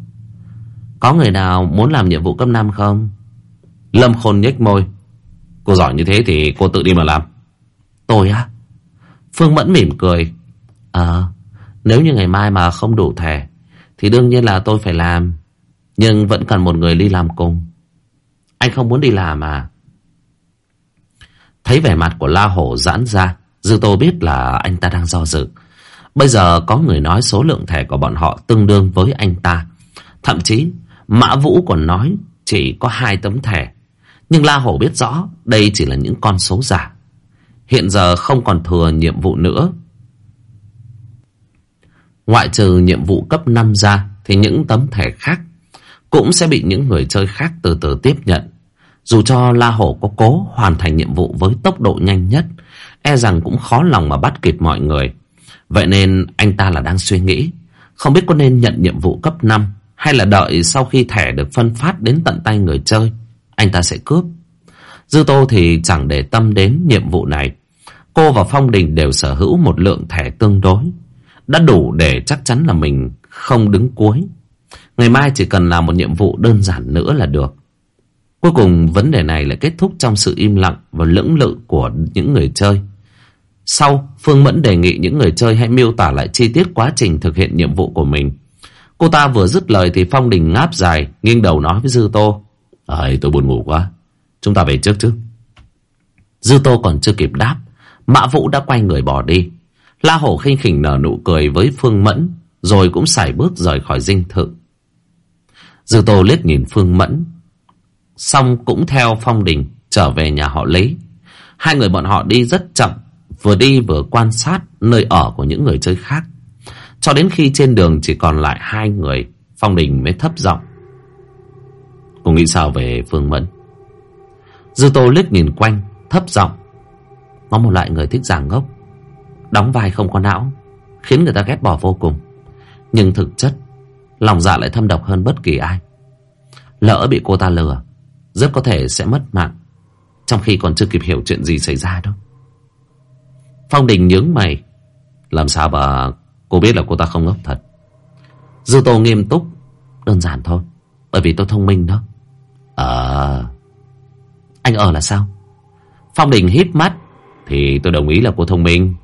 Có người nào muốn làm nhiệm vụ cấp năm không? Lâm Khôn nhếch môi. Cô giỏi như thế thì cô tự đi mà làm. Tôi á? Phương Mẫn mỉm cười. Ờ, nếu như ngày mai mà không đủ thẻ, thì đương nhiên là tôi phải làm. Nhưng vẫn cần một người đi làm cùng. Anh không muốn đi làm à? Thấy vẻ mặt của La Hổ giãn ra, Dư Tô biết là anh ta đang do dự. Bây giờ có người nói số lượng thẻ của bọn họ tương đương với anh ta. Thậm chí Mã Vũ còn nói chỉ có hai tấm thẻ. Nhưng La Hổ biết rõ đây chỉ là những con số giả. Hiện giờ không còn thừa nhiệm vụ nữa. Ngoại trừ nhiệm vụ cấp 5 ra thì những tấm thẻ khác cũng sẽ bị những người chơi khác từ từ tiếp nhận. Dù cho La Hổ có cố hoàn thành nhiệm vụ với tốc độ nhanh nhất, e rằng cũng khó lòng mà bắt kịp mọi người. Vậy nên anh ta là đang suy nghĩ, không biết có nên nhận nhiệm vụ cấp 5 hay là đợi sau khi thẻ được phân phát đến tận tay người chơi Anh ta sẽ cướp. Dư Tô thì chẳng để tâm đến nhiệm vụ này. Cô và Phong Đình đều sở hữu một lượng thẻ tương đối Đã đủ để chắc chắn là mình không đứng cuối. Ngày mai chỉ cần làm một nhiệm vụ đơn giản nữa là được. Cuối cùng vấn đề này lại kết thúc trong sự im lặng và lưỡng lự của những người chơi Sau, Phương Mẫn đề nghị những người chơi hãy miêu tả lại chi tiết quá trình thực hiện nhiệm vụ của mình. Cô ta vừa dứt lời thì Phong Đình ngáp dài, nghiêng đầu nói với Dư Tô. Ây, tôi buồn ngủ quá. Chúng ta về trước chứ. Dư Tô còn chưa kịp đáp. Mã Vũ đã quay người bỏ đi. La Hổ khinh khỉnh nở nụ cười với Phương Mẫn, rồi cũng xài bước rời khỏi dinh thự. Dư Tô liếc nhìn Phương Mẫn, xong cũng theo Phong Đình trở về nhà họ Lý. Hai người bọn họ đi rất chậm, vừa đi vừa quan sát nơi ở của những người chơi khác. Cho đến khi trên đường chỉ còn lại hai người, Phong Đình mới thấp giọng. Cô nghĩ sao về Phương Mẫn? Dư Tô liếc nhìn quanh, thấp giọng. Có một loại người thích giảng ngốc, đóng vai không có não, khiến người ta ghét bỏ vô cùng. Nhưng thực chất, lòng dạ lại thâm độc hơn bất kỳ ai. Lỡ bị cô ta lừa, rất có thể sẽ mất mạng, trong khi còn chưa kịp hiểu chuyện gì xảy ra đâu. Phong Đình nhướng mày, làm sao mà cô biết là cô ta không ngốc thật? Dư Tô nghiêm túc, đơn giản thôi, bởi vì tôi thông minh đó. Ờ... Anh ở là sao? Phong Đình hít mắt, thì tôi đồng ý là cô thông minh.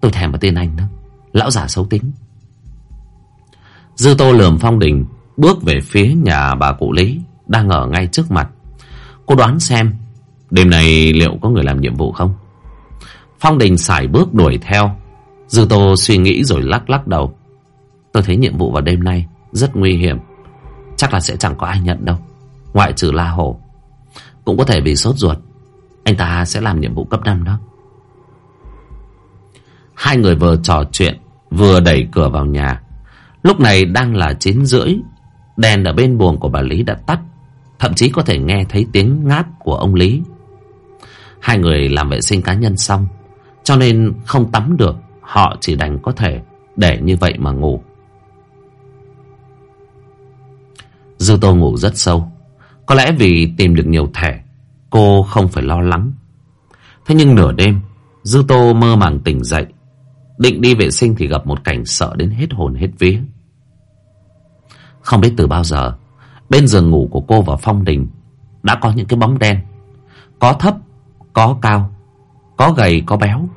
Tôi thèm vào tên anh đó, lão giả xấu tính. Dư Tô lườm Phong Đình Bước về phía nhà bà cụ Lý đang ở ngay trước mặt. Cô đoán xem, Đêm này liệu có người làm nhiệm vụ không? Phong Đình xài bước đuổi theo. Dư Tô suy nghĩ rồi lắc lắc đầu. Tôi thấy nhiệm vụ vào đêm nay Rất nguy hiểm. Chắc là sẽ chẳng có ai nhận đâu. Ngoại trừ La Hổ. Cũng có thể vì sốt ruột. Anh ta sẽ làm nhiệm vụ cấp 5 đó. Hai người vừa trò chuyện, Vừa đẩy cửa vào nhà. Lúc này đang là chín rưỡi, Đèn ở bên buồng của bà Lý đã tắt. Thậm chí có thể nghe thấy tiếng ngáp của ông Lý. Hai người làm vệ sinh cá nhân xong, Cho nên không tắm được, Họ chỉ đành có thể Để như vậy mà ngủ. Dư Tô ngủ rất sâu, Có lẽ vì tìm được nhiều thẻ, Cô không phải lo lắng. Thế nhưng nửa đêm, Dư Tô mơ màng tỉnh dậy, Định đi vệ sinh thì gặp một cảnh sợ đến hết hồn hết vía. Không biết từ bao giờ Bên giường ngủ của cô và Phong Đình Đã có những cái bóng đen. Có thấp, có cao Có gầy, có béo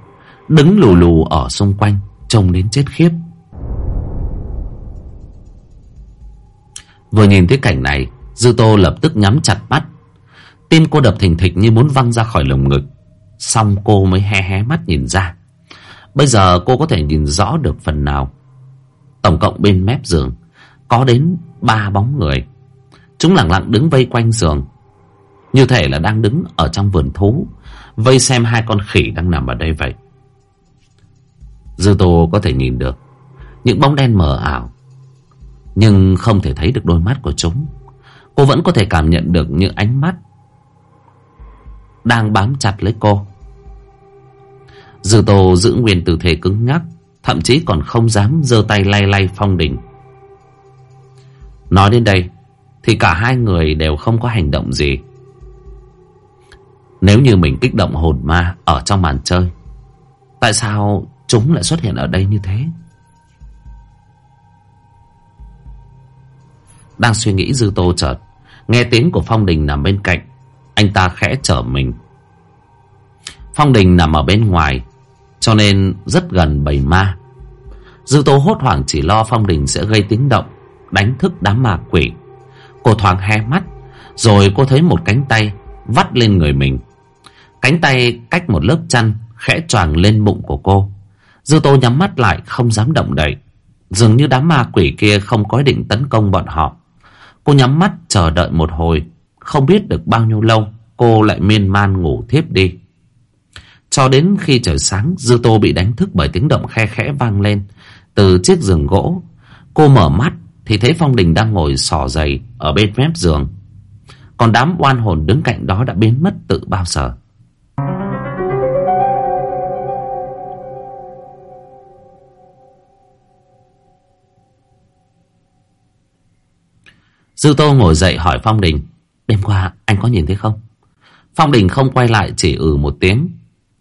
Đứng lù lù ở xung quanh Trông đến chết khiếp. Vừa nhìn thấy cảnh này Dư Tô lập tức nhắm chặt mắt. Tim cô đập thình thịch như muốn văng ra khỏi lồng ngực. Xong cô mới hé hé mắt nhìn ra. Bây giờ cô có thể nhìn rõ được phần nào. Tổng cộng bên mép giường có đến ba bóng người. Chúng lặng lặng đứng vây quanh giường. Như thể là đang đứng ở trong vườn thú. Vây xem hai con khỉ đang nằm ở đây vậy. Dư Tô có thể nhìn được. Những bóng đen mờ ảo. Nhưng không thể thấy được đôi mắt của chúng. Cô vẫn có thể cảm nhận được những ánh mắt. Đang bám chặt lấy cô. Dư Tô giữ nguyên tư thế cứng nhắc. Thậm chí còn không dám giơ tay lay lay phong đỉnh. Nói đến đây thì cả hai người đều không có hành động gì. Nếu như mình kích động hồn ma Ở trong màn chơi, Tại sao chúng lại xuất hiện ở đây như thế? Đang suy nghĩ dư tô chợt, Nghe tiếng của Phong Đình nằm bên cạnh, Anh ta khẽ trở mình. Phong Đình nằm ở bên ngoài, Cho nên rất gần bầy ma. Dư tô hốt hoảng chỉ lo Phong Đình sẽ gây tiếng động, đánh thức đám ma quỷ. Cô thoáng hé mắt, rồi cô thấy một cánh tay vắt lên người mình. Cánh tay cách một lớp chăn khẽ choàng lên bụng của cô. Dư Tô nhắm mắt lại không dám động đậy. Dường như đám ma quỷ kia không có ý định tấn công bọn họ. Cô nhắm mắt chờ đợi một hồi. Không biết được bao nhiêu lâu cô lại miên man ngủ thiếp đi. Cho đến khi trời sáng Dư Tô bị đánh thức bởi tiếng động khe khẽ vang lên Từ chiếc giường gỗ Cô mở mắt thì thấy Phong Đình đang ngồi sỏ giày Ở bên mép giường. Còn đám oan hồn đứng cạnh đó đã biến mất tự bao giờ. Dư Tô ngồi dậy hỏi Phong Đình, Đêm qua anh có nhìn thấy không? Phong Đình không quay lại chỉ ừ một tiếng.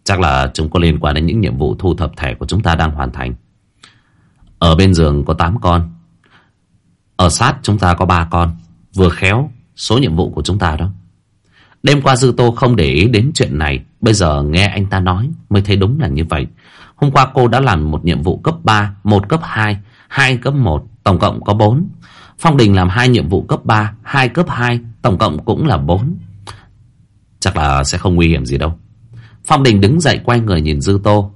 Chắc là chúng có liên quan đến những nhiệm vụ thu thập thẻ của chúng ta đang hoàn thành. Ở bên giường có 8 con ở sát chúng ta có ba con, Vừa khéo số nhiệm vụ của chúng ta đó. Đêm qua Dư Tô không để ý đến chuyện này, Bây giờ nghe anh ta nói Mới thấy đúng là như vậy. Hôm qua cô đã làm một nhiệm vụ cấp 3 một cấp 2 hai cấp 1 Tổng cộng có 4 Phong Đình làm hai nhiệm vụ cấp 3 hai cấp 2 Tổng cộng cũng là 4 Chắc là sẽ không nguy hiểm gì đâu. Phong Đình đứng dậy quay người nhìn Dư Tô.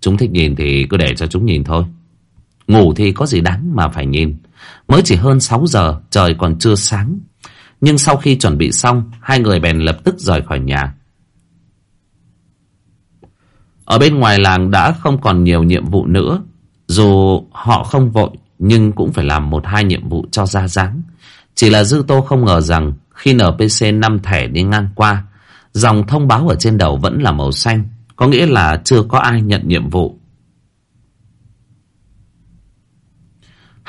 Chúng thích nhìn thì cứ để cho chúng nhìn thôi. Ngủ thì có gì đáng mà phải nhìn. Mới chỉ hơn 6 giờ, Trời còn chưa sáng. Nhưng sau khi chuẩn bị xong, Hai người bèn lập tức rời khỏi nhà. Ở bên ngoài làng đã không còn nhiều nhiệm vụ nữa. Dù họ không vội, Nhưng cũng phải làm một hai nhiệm vụ cho ra dáng. Chỉ là Dư Tô không ngờ rằng Khi NPC 5 thẻ đi ngang qua, Dòng thông báo ở trên đầu vẫn là màu xanh. Có nghĩa là chưa có ai nhận nhiệm vụ.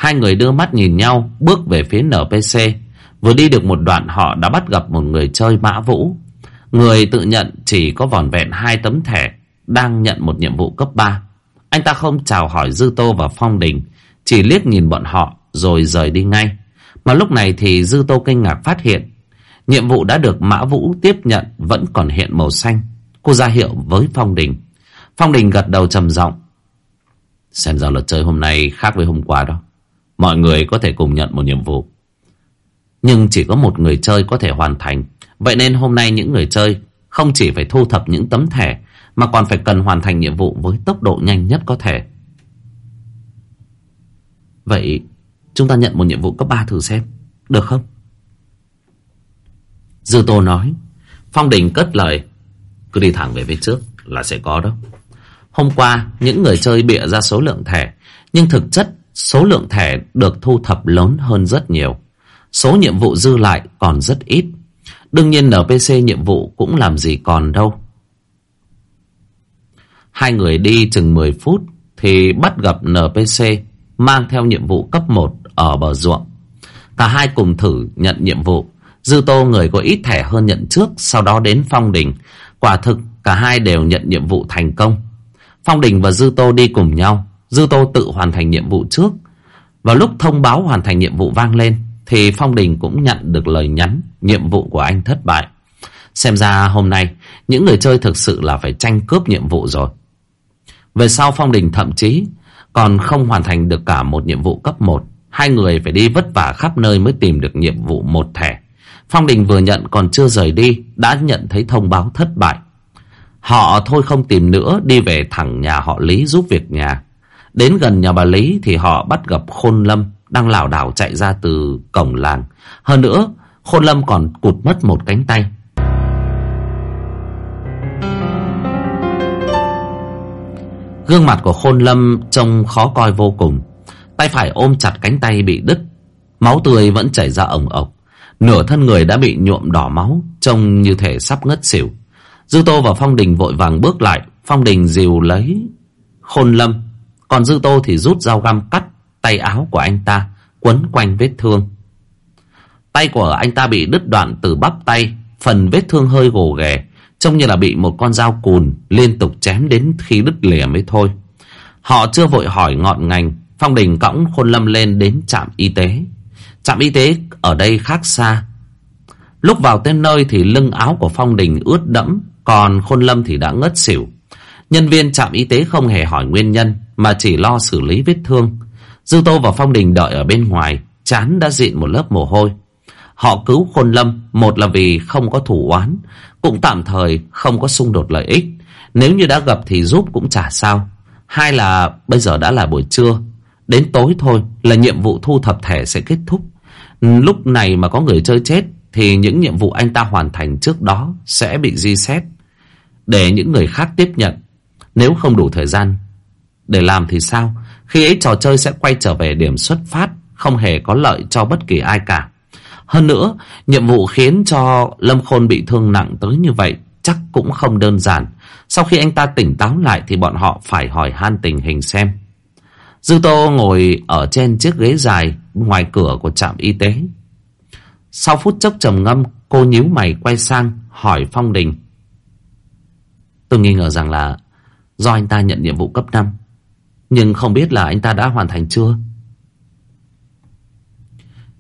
Hai người đưa mắt nhìn nhau, Bước về phía NPC Vừa đi được một đoạn, họ đã bắt gặp một người chơi mã vũ. Người tự nhận chỉ có vỏn vẹn hai tấm thẻ, Đang nhận một nhiệm vụ cấp 3 Anh ta không chào hỏi Dư Tô và Phong Đình, Chỉ liếc nhìn bọn họ Rồi rời đi ngay. Mà lúc này thì Dư Tô kinh ngạc phát hiện, Nhiệm vụ đã được Mã Vũ tiếp nhận Vẫn còn hiện màu xanh. Cô ra hiệu với Phong Đình. Phong Đình gật đầu trầm giọng, Xem ra luật chơi hôm nay khác với hôm qua đó. Mọi người có thể cùng nhận một nhiệm vụ. Nhưng chỉ có một người chơi có thể hoàn thành. Vậy nên hôm nay những người chơi Không chỉ phải thu thập những tấm thẻ, Mà còn phải cần hoàn thành nhiệm vụ Với tốc độ nhanh nhất có thể. Vậy Chúng ta nhận một nhiệm vụ cấp 3 thử xem. Được không? Dư Tô nói, Phong Đình cất lời. Cứ đi thẳng về phía trước là sẽ có đó. Hôm qua, những người chơi bịa ra số lượng thẻ, Nhưng thực chất số lượng thẻ được thu thập lớn hơn rất nhiều. Số nhiệm vụ dư lại còn rất ít. Đương nhiên NPC nhiệm vụ cũng làm gì còn đâu. Hai người đi chừng 10 phút thì bắt gặp NPC mang theo nhiệm vụ cấp 1 ở bờ ruộng. Cả hai cùng thử nhận nhiệm vụ. Dư Tô người có ít thẻ hơn nhận trước, sau đó đến Phong Đình. Quả thực cả hai đều nhận nhiệm vụ thành công. Phong Đình và Dư Tô đi cùng nhau. Dư Tô tự hoàn thành nhiệm vụ trước. Vào lúc thông báo hoàn thành nhiệm vụ vang lên, thì Phong Đình cũng nhận được lời nhắn nhiệm vụ của anh thất bại. Xem ra hôm nay, những người chơi thực sự là phải tranh cướp nhiệm vụ rồi. Về sau Phong Đình thậm chí còn không hoàn thành được cả một nhiệm vụ cấp 1. Hai người phải đi vất vả khắp nơi mới tìm được nhiệm vụ một thẻ. Phong Đình vừa nhận còn chưa rời đi, đã nhận thấy thông báo thất bại. Họ thôi không tìm nữa, đi về thẳng nhà họ Lý giúp việc nhà. Đến gần nhà bà Lý thì họ bắt gặp Khôn Lâm đang lảo đảo chạy ra từ cổng làng. Hơn nữa, Khôn Lâm còn cụt mất một cánh tay. Gương mặt của Khôn Lâm trông khó coi vô cùng. Tay phải ôm chặt cánh tay bị đứt. Máu tươi vẫn chảy ra ổng ộc. Nửa thân người đã bị nhuộm đỏ máu, trông như thể sắp ngất xỉu. Dư Tô và Phong Đình vội vàng bước lại. Phong Đình dìu lấy Khôn Lâm còn Dư Tô thì rút dao găm cắt tay áo của anh ta, quấn quanh vết thương. Tay của anh ta bị đứt đoạn từ bắp tay, phần vết thương hơi gồ ghề, trông như là bị một con dao cùn liên tục chém đến khi đứt lìa mới thôi. Họ chưa vội hỏi ngọn ngành, Phong Đình cõng Khôn Lâm lên đến trạm y tế. Trạm y tế ở đây khác xa. Lúc vào tới nơi thì lưng áo của Phong Đình ướt đẫm, còn Khôn Lâm thì đã ngất xỉu. Nhân viên trạm y tế không hề hỏi nguyên nhân, mà chỉ lo xử lý vết thương. Dư Tô và Phong Đình đợi ở bên ngoài, chán đã dịn một lớp mồ hôi. Họ cứu Khôn Lâm, một là vì không có thủ oán, cũng tạm thời không có xung đột lợi ích. Nếu như đã gặp thì giúp cũng chả sao. Hai là bây giờ đã là buổi trưa, đến tối thôi là nhiệm vụ thu thập thẻ sẽ kết thúc. Lúc này mà có người chơi chết thì những nhiệm vụ anh ta hoàn thành trước đó sẽ bị di xét. Để những người khác tiếp nhận. Nếu không đủ thời gian để làm thì sao? Khi ấy trò chơi sẽ quay trở về điểm xuất phát, không hề có lợi cho bất kỳ ai cả. Hơn nữa, nhiệm vụ khiến cho Lâm Khôn bị thương nặng tới như vậy chắc cũng không đơn giản. Sau khi anh ta tỉnh táo lại thì bọn họ phải hỏi han tình hình xem. Dư Tô ngồi ở trên chiếc ghế dài ngoài cửa của trạm y tế. Sau phút chốc trầm ngâm, cô nhíu mày quay sang hỏi Phong Đình. Tôi nghi ngờ rằng là do anh ta nhận nhiệm vụ cấp 5 nhưng không biết là anh ta đã hoàn thành chưa?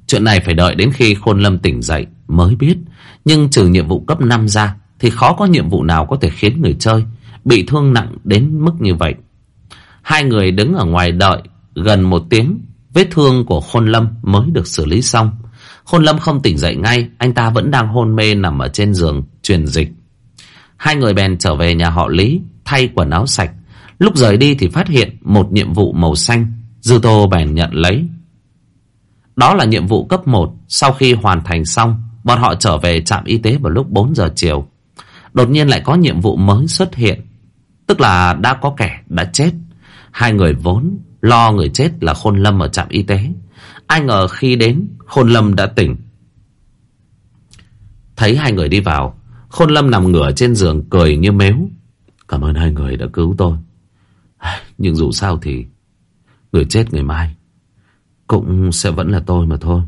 Chuyện này phải đợi đến khi Khôn Lâm tỉnh dậy mới biết. Nhưng trừ nhiệm vụ cấp 5 ra, Thì khó có nhiệm vụ nào có thể khiến người chơi Bị thương nặng đến mức như vậy. Hai người đứng ở ngoài đợi Gần một tiếng, Vết thương của Khôn Lâm mới được xử lý xong. Khôn Lâm không tỉnh dậy ngay, Anh ta vẫn đang hôn mê nằm ở trên giường Truyền dịch. Hai người bèn trở về nhà họ Lý, Thay quần áo sạch. Lúc rời đi thì phát hiện một nhiệm vụ màu xanh, Dư Tô bèn nhận lấy. Đó là nhiệm vụ cấp 1 Sau khi hoàn thành xong, Bọn họ trở về trạm y tế vào lúc 4 giờ chiều. Đột nhiên lại có nhiệm vụ mới xuất hiện. Tức là đã có kẻ đã chết. Hai người vốn lo người chết là Khôn Lâm ở trạm y tế. Ai ngờ khi đến, Khôn Lâm đã tỉnh. Thấy hai người đi vào, Khôn Lâm nằm ngửa trên giường cười như mếu. Cảm ơn hai người đã cứu tôi. Nhưng dù sao thì Người chết ngày mai Cũng sẽ vẫn là tôi mà thôi.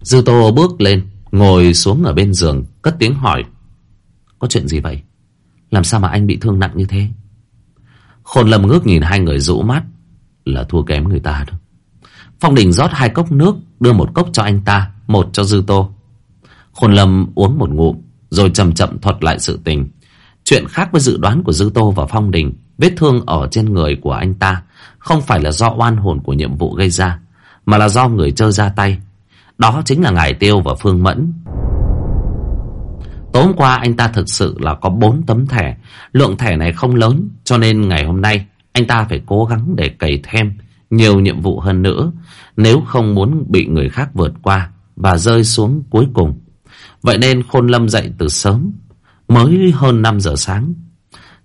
Dư Tô bước lên, Ngồi xuống ở bên giường, Cất tiếng hỏi. Có chuyện gì vậy? Làm sao mà anh bị thương nặng như thế? Khôn Lâm ngước nhìn hai người rũ mắt, Là thua kém người ta đó. Phong Đình rót hai cốc nước, Đưa một cốc cho anh ta, Một cho Dư Tô. Khôn Lâm uống một ngụm, Rồi chậm chậm thuật lại sự tình. Chuyện khác với dự đoán của Dư Tô và Phong Đình, Vết thương ở trên người của anh ta Không phải là do oan hồn của nhiệm vụ gây ra, Mà là do người chơi ra tay. Đó chính là Ngải Tiêu và Phương Mẫn. Tối hôm qua anh ta thực sự là có 4 tấm thẻ. Lượng thẻ này không lớn, Cho nên ngày hôm nay Anh ta phải cố gắng để cày thêm Nhiều nhiệm vụ hơn nữa, Nếu không muốn bị người khác vượt qua Và rơi xuống cuối cùng. Vậy nên Khôn Lâm dậy từ sớm Mới hơn 5 giờ sáng.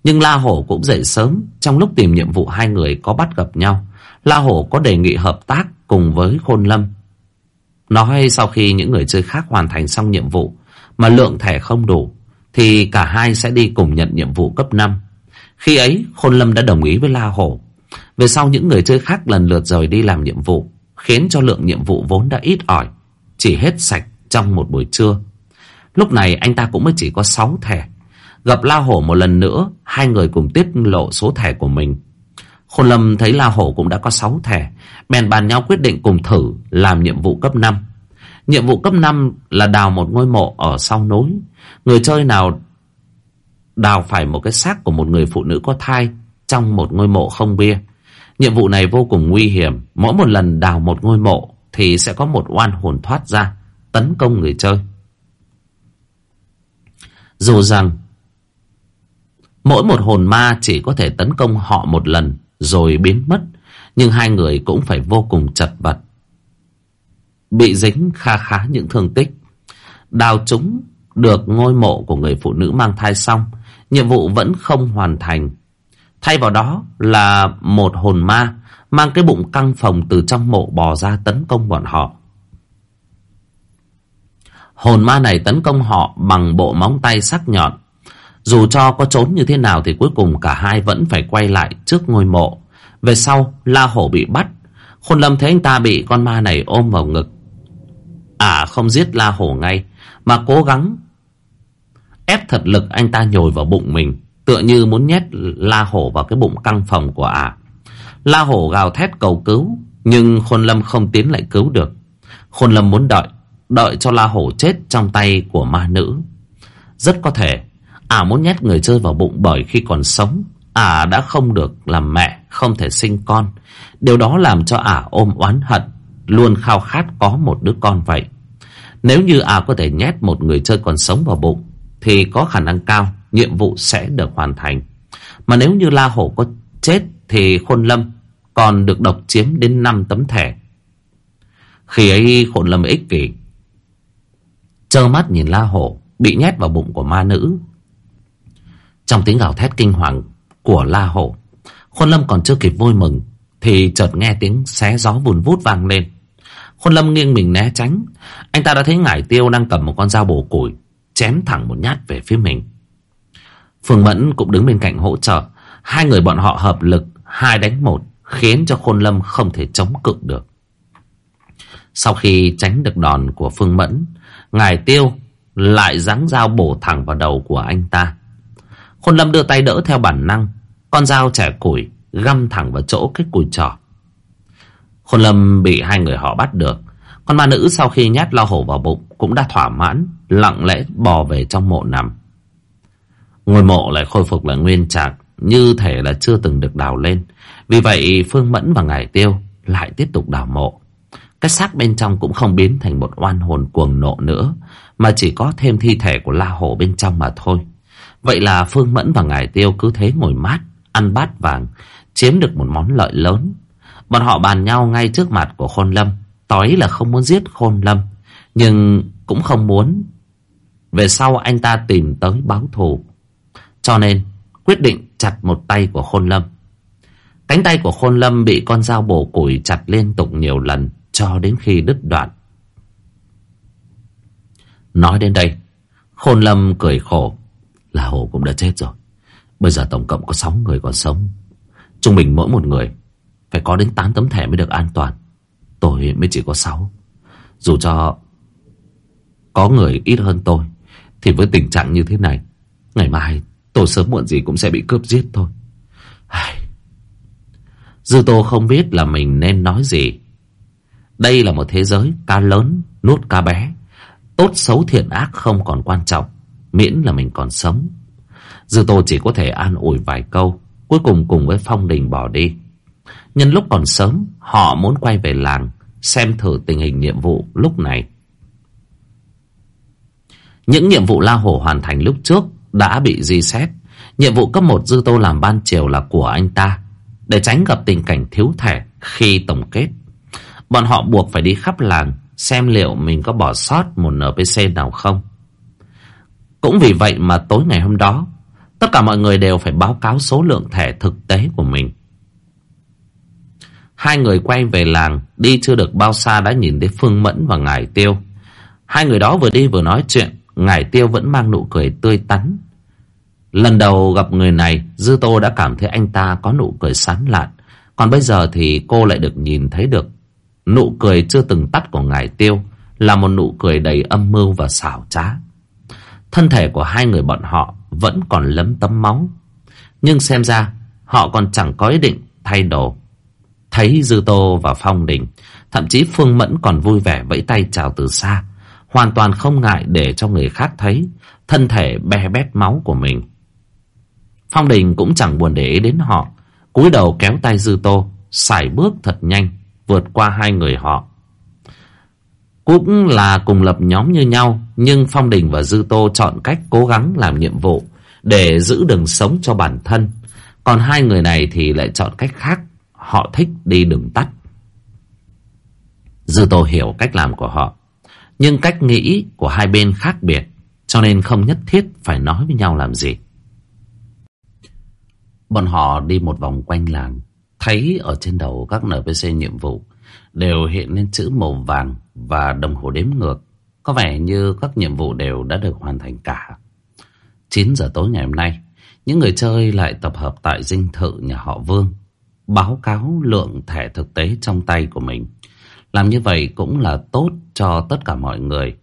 Nhưng La Hổ cũng dậy sớm, Trong lúc tìm nhiệm vụ hai người có bắt gặp nhau. La Hổ có đề nghị hợp tác Cùng với Khôn Lâm. Nói sau khi những người chơi khác hoàn thành xong nhiệm vụ, Mà lượng thẻ không đủ, Thì cả hai sẽ đi cùng nhận nhiệm vụ cấp 5 Khi ấy, Khôn Lâm đã đồng ý với La Hổ. Về sau, những người chơi khác lần lượt rời đi làm nhiệm vụ, Khiến cho lượng nhiệm vụ vốn đã ít ỏi, Chỉ hết sạch trong một buổi trưa. Lúc này anh ta cũng mới chỉ có 6 thẻ. Gặp La Hổ một lần nữa, hai người cùng tiết lộ số thẻ của mình. Khôn Lâm thấy La Hổ cũng đã có 6 thẻ, bèn bàn nhau quyết định cùng thử làm nhiệm vụ cấp 5. Nhiệm vụ cấp 5 là đào một ngôi mộ ở sau núi. Người chơi nào đào phải một cái xác của một người phụ nữ có thai trong một ngôi mộ không bia. Nhiệm vụ này vô cùng nguy hiểm. Mỗi một lần đào một ngôi mộ thì sẽ có một oan hồn thoát ra, tấn công người chơi. Dù rằng mỗi một hồn ma chỉ có thể tấn công họ một lần rồi biến mất, nhưng hai người cũng phải vô cùng chật vật. Bị dính kha khá những thương tích. Đào chúng được ngôi mộ của người phụ nữ mang thai xong, nhiệm vụ vẫn không hoàn thành. Thay vào đó là một hồn ma mang cái bụng căng phòng từ trong mộ bò ra tấn công bọn họ. Hồn ma này tấn công họ bằng bộ móng tay sắc nhọn. Dù cho có trốn như thế nào thì cuối cùng cả hai vẫn phải quay lại trước ngôi mộ. Về sau, La Hổ bị bắt. Khôn Lâm thấy anh ta bị con ma này ôm vào ngực. À không giết La Hổ ngay, mà cố gắng ép thật lực anh ta nhồi vào bụng mình. Tựa như muốn nhét La Hổ vào cái bụng căng phòng của ả. La Hổ gào thét cầu cứu, nhưng Khôn Lâm không tiến lại cứu được. Khôn Lâm muốn đợi, đợi cho La Hổ chết trong tay của ma nữ. Rất có thể, ả muốn nhét người chơi vào bụng bởi khi còn sống, ả đã không được làm mẹ, không thể sinh con. Điều đó làm cho ả ôm oán hận, luôn khao khát có một đứa con vậy. Nếu như ả có thể nhét một người chơi còn sống vào bụng, thì có khả năng cao nhiệm vụ sẽ được hoàn thành. Mà nếu như La Hổ có chết thì Khôn Lâm còn được độc chiếm đến 5 tấm thẻ. Khi ấy Khôn Lâm ích kỷ, trơ mắt nhìn La Hổ bị nhét vào bụng của ma nữ. Trong tiếng gào thét kinh hoàng của La Hổ, Khôn Lâm còn chưa kịp vui mừng thì chợt nghe tiếng xé gió vùn vút vang lên. Khôn Lâm nghiêng mình né tránh, anh ta đã thấy Ngải Tiêu đang cầm một con dao bổ củi chém thẳng một nhát về phía mình. Phương Mẫn cũng đứng bên cạnh hỗ trợ, hai người bọn họ hợp lực hai đánh một khiến cho Khôn Lâm không thể chống cự được. Sau khi tránh được đòn của Phương Mẫn, Ngài Tiêu lại giáng dao bổ thẳng vào đầu của anh ta. Khôn Lâm đưa tay đỡ theo bản năng, con dao trẻ củi găm thẳng vào chỗ cái củi trỏ. Khôn Lâm bị hai người họ bắt được, Con ma nữ sau khi nhát lao hổ vào bụng cũng đã thỏa mãn, lặng lẽ bò về trong mộ nằm. Ngôi mộ lại khôi phục lại nguyên trạng, như thể là chưa từng được đào lên. Vì vậy Phương Mẫn và Ngải Tiêu lại tiếp tục đào mộ. Cái xác bên trong cũng không biến thành một oan hồn cuồng nộ nữa, mà chỉ có thêm thi thể của La Hổ bên trong mà thôi. Vậy là Phương Mẫn và ngài Tiêu cứ thế ngồi mát, ăn bát vàng, chiếm được một món lợi lớn. Bọn họ bàn nhau ngay trước mặt của Khôn Lâm, tói là không muốn giết Khôn Lâm, nhưng cũng không muốn về sau anh ta tìm tới báo thù. Cho nên quyết định chặt một tay của Khôn Lâm. Cánh tay của Khôn Lâm bị con dao bổ củi chặt liên tục nhiều lần cho đến khi đứt đoạn. Nói đến đây, Khôn Lâm cười khổ. Là Hồ cũng đã chết rồi. Bây giờ tổng cộng có 6 người còn sống. Trung bình mỗi một người phải có đến 8 tấm thẻ mới được an toàn. Tôi mới chỉ có 6. Dù cho có người ít hơn tôi, thì với tình trạng như thế này, ngày mai tôi sớm muộn gì cũng sẽ bị cướp giết thôi. Dư Tô không biết là mình nên nói gì. Đây là một thế giới ca lớn, nuốt ca bé. Tốt xấu thiện ác không còn quan trọng, miễn là mình còn sống. Dư Tô chỉ có thể an ủi vài câu, cuối cùng cùng với Phong Đình bỏ đi. Nhân lúc còn sớm, họ muốn quay về làng, xem thử tình hình nhiệm vụ lúc này. Những nhiệm vụ La Hổ hoàn thành lúc trước đã bị di xét. Nhiệm vụ cấp 1 Dư Tô làm ban chiều là của anh ta, để tránh gặp tình cảnh thiếu thẻ khi tổng kết. Bọn họ buộc phải đi khắp làng xem liệu mình có bỏ sót một NPC nào không. Cũng vì vậy mà tối ngày hôm đó, tất cả mọi người đều phải báo cáo số lượng thẻ thực tế của mình. Hai người quay về làng, đi chưa được bao xa đã nhìn thấy Phương Mẫn và Ngải Tiêu. Hai người đó vừa đi vừa nói chuyện, Ngải Tiêu vẫn mang nụ cười tươi tắn. Lần đầu gặp người này, Dư Tô đã cảm thấy anh ta có nụ cười sán lạn. Còn bây giờ thì cô lại được nhìn thấy được Nụ cười chưa từng tắt của ngài Tiêu là một nụ cười đầy âm mưu và xảo trá. Thân thể của hai người bọn họ vẫn còn lấm tấm máu. Nhưng xem ra họ còn chẳng có ý định thay đồ. Thấy Dư Tô và Phong Đình, thậm chí Phương Mẫn còn vui vẻ vẫy tay chào từ xa. Hoàn toàn không ngại để cho người khác thấy thân thể be bét máu của mình. Phong Đình cũng chẳng buồn để ý đến họ, cúi đầu kéo tay Dư Tô, xài bước thật nhanh vượt qua hai người họ. Cũng là cùng lập nhóm như nhau, nhưng Phong Đình và Dư Tô chọn cách cố gắng làm nhiệm vụ để giữ đường sống cho bản thân. Còn hai người này thì lại chọn cách khác, họ thích đi đường tắt. Dư Tô hiểu cách làm của họ, nhưng cách nghĩ của hai bên khác biệt, cho nên không nhất thiết phải nói với nhau làm gì. Bọn họ đi một vòng quanh làng, thấy ở trên đầu các NPC nhiệm vụ đều hiện lên chữ màu vàng và đồng hồ đếm ngược. Có vẻ như các nhiệm vụ đều đã được hoàn thành cả. 9 giờ tối ngày hôm nay, những người chơi lại tập hợp tại dinh thự nhà họ Vương, báo cáo lượng thẻ thực tế trong tay của mình. Làm như vậy cũng là tốt cho tất cả mọi người.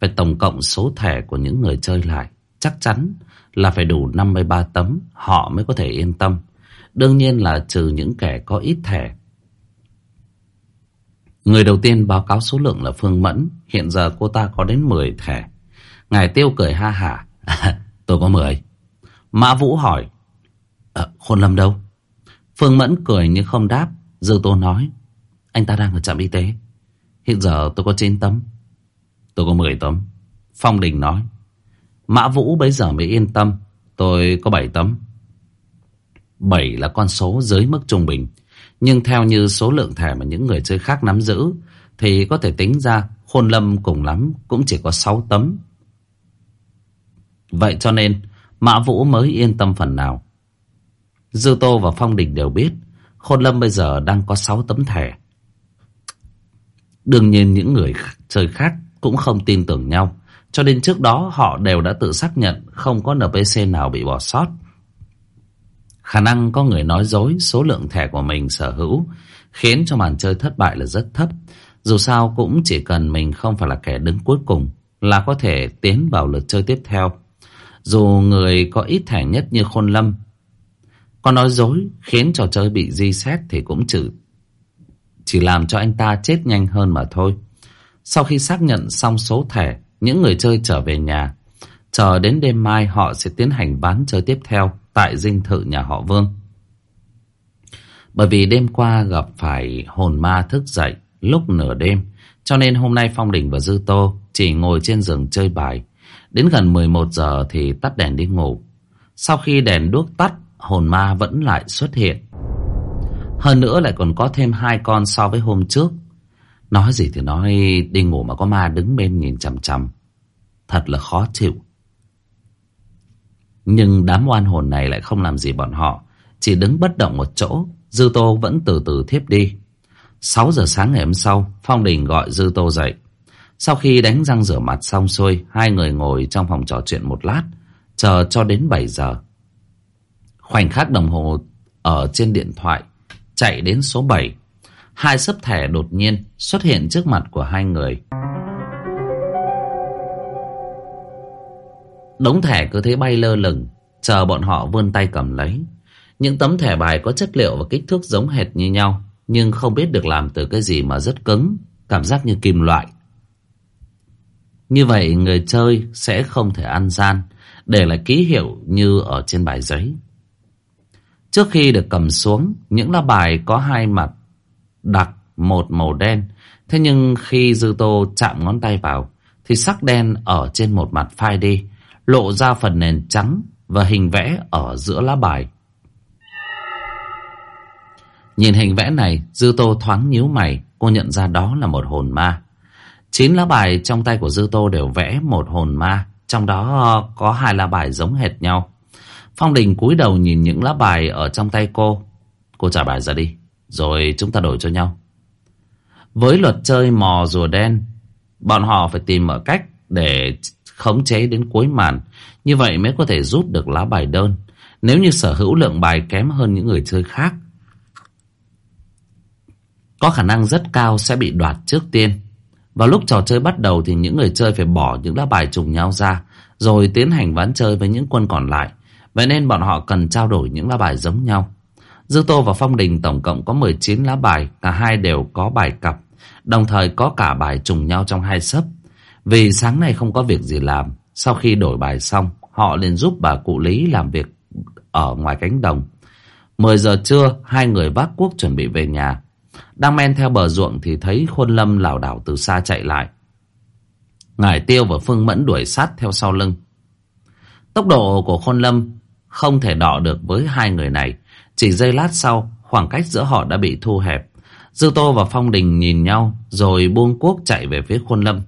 Về tổng cộng số thẻ của những người chơi lại, chắc chắn là phải đủ 53 tấm, họ mới có thể yên tâm. Đương nhiên là trừ những kẻ có ít thẻ. Người đầu tiên báo cáo số lượng là Phương Mẫn. Hiện giờ cô ta có đến 10 thẻ. Ngài Tiêu cười ha hả. tôi có 10. Mã Vũ hỏi. À, Khôn Lâm đâu? Phương Mẫn cười nhưng không đáp. Dư Tô nói. Anh ta đang ở trạm y tế. Hiện giờ tôi có 9 tấm. Tôi có 10 tấm. Phong Đình nói. Mã Vũ bây giờ mới yên tâm. Tôi có 7 tấm. 7 là con số dưới mức trung bình. Nhưng theo như số lượng thẻ mà những người chơi khác nắm giữ, thì có thể tính ra Khôn Lâm cùng lắm cũng chỉ có 6 tấm. Vậy cho nên, Mã Vũ mới yên tâm phần nào. Dư Tô và Phong Đình đều biết Khôn Lâm bây giờ đang có 6 tấm thẻ. Đương nhiên những người chơi khác cũng không tin tưởng nhau. Cho nên trước đó họ đều đã tự xác nhận không có NPC nào bị bỏ sót. Khả năng có người nói dối số lượng thẻ của mình sở hữu khiến cho màn chơi thất bại là rất thấp. Dù sao cũng chỉ cần mình không phải là kẻ đứng cuối cùng là có thể tiến vào lượt chơi tiếp theo. Dù người có ít thẻ nhất như Khôn Lâm có nói dối khiến trò chơi bị di xét thì cũng chỉ, chỉ làm cho anh ta chết nhanh hơn mà thôi. Sau khi xác nhận xong số thẻ, những người chơi trở về nhà. Chờ đến đêm mai họ sẽ tiến hành ván chơi tiếp theo tại dinh thự nhà họ Vương. Bởi vì đêm qua gặp phải hồn ma thức dậy lúc nửa đêm, cho nên hôm nay Phong Đình và Dư Tô chỉ ngồi trên giường chơi bài. Đến gần 11 giờ thì tắt đèn đi ngủ. Sau khi đèn đuốc tắt, hồn ma vẫn lại xuất hiện. Hơn nữa lại còn có thêm hai con so với hôm trước. Nói gì thì nói đi ngủ mà có ma đứng bên nhìn chằm chằm. Thật là khó chịu. Nhưng đám oan hồn này lại không làm gì bọn họ. Chỉ đứng bất động một chỗ. Dư Tô vẫn từ từ thiếp đi. 6 giờ sáng ngày hôm sau, Phong Đình gọi Dư Tô dậy. Sau khi đánh răng rửa mặt xong xuôi, hai người ngồi trong phòng trò chuyện một lát, chờ cho đến 7 giờ. Khoảnh khắc đồng hồ ở trên điện thoại chạy đến số 7. Hai sấp thẻ đột nhiên xuất hiện trước mặt của hai người. Đống thẻ cứ thế bay lơ lửng, chờ bọn họ vươn tay cầm lấy. Những tấm thẻ bài có chất liệu và kích thước giống hệt như nhau, nhưng không biết được làm từ cái gì mà rất cứng, cảm giác như kim loại. Như vậy người chơi sẽ không thể ăn gian, để lại ký hiệu như ở trên bài giấy. Trước khi được cầm xuống, những lá bài có hai mặt đặc một màu đen. Thế nhưng khi Dư Tô chạm ngón tay vào, thì sắc đen ở trên một mặt phai đi, lộ ra phần nền trắng và hình vẽ ở giữa lá bài. Nhìn hình vẽ này, Dư Tô thoáng nhíu mày, cô nhận ra đó là một hồn ma. Chín lá bài trong tay của Dư Tô đều vẽ một hồn ma, trong đó ờ, có hai lá bài giống hệt nhau. Phong Đình cúi đầu nhìn những lá bài ở trong tay cô. Cô trả bài ra đi, rồi chúng ta đổi cho nhau. Với luật chơi mò rùa đen, bọn họ phải tìm mọi cách để khống chế đến cuối màn. Như vậy mới có thể rút được lá bài đơn. Nếu như sở hữu lượng bài kém hơn những người chơi khác, có khả năng rất cao sẽ bị đoạt trước tiên. Vào lúc trò chơi bắt đầu thì những người chơi phải bỏ những lá bài trùng nhau ra, rồi tiến hành ván chơi với những quân còn lại. Vậy nên bọn họ cần trao đổi những lá bài giống nhau. Dư Tô và Phong Đình tổng cộng có 19 lá bài, cả hai đều có bài cặp, đồng thời có cả bài trùng nhau trong hai sấp. Vì sáng nay không có việc gì làm, sau khi đổi bài xong, họ liền giúp bà cụ Lý làm việc ở ngoài cánh đồng. 10 giờ trưa, hai người vác cuốc chuẩn bị về nhà. Đang men theo bờ ruộng thì thấy Khuôn Lâm lảo đảo từ xa chạy lại. Ngải Tiêu và Phương Mẫn đuổi sát theo sau lưng. Tốc độ của Khôn Lâm không thể đọ được với hai người này. Chỉ giây lát sau, khoảng cách giữa họ đã bị thu hẹp. Dư Tô và Phong Đình nhìn nhau, rồi buông cuốc chạy về phía Khôn Lâm.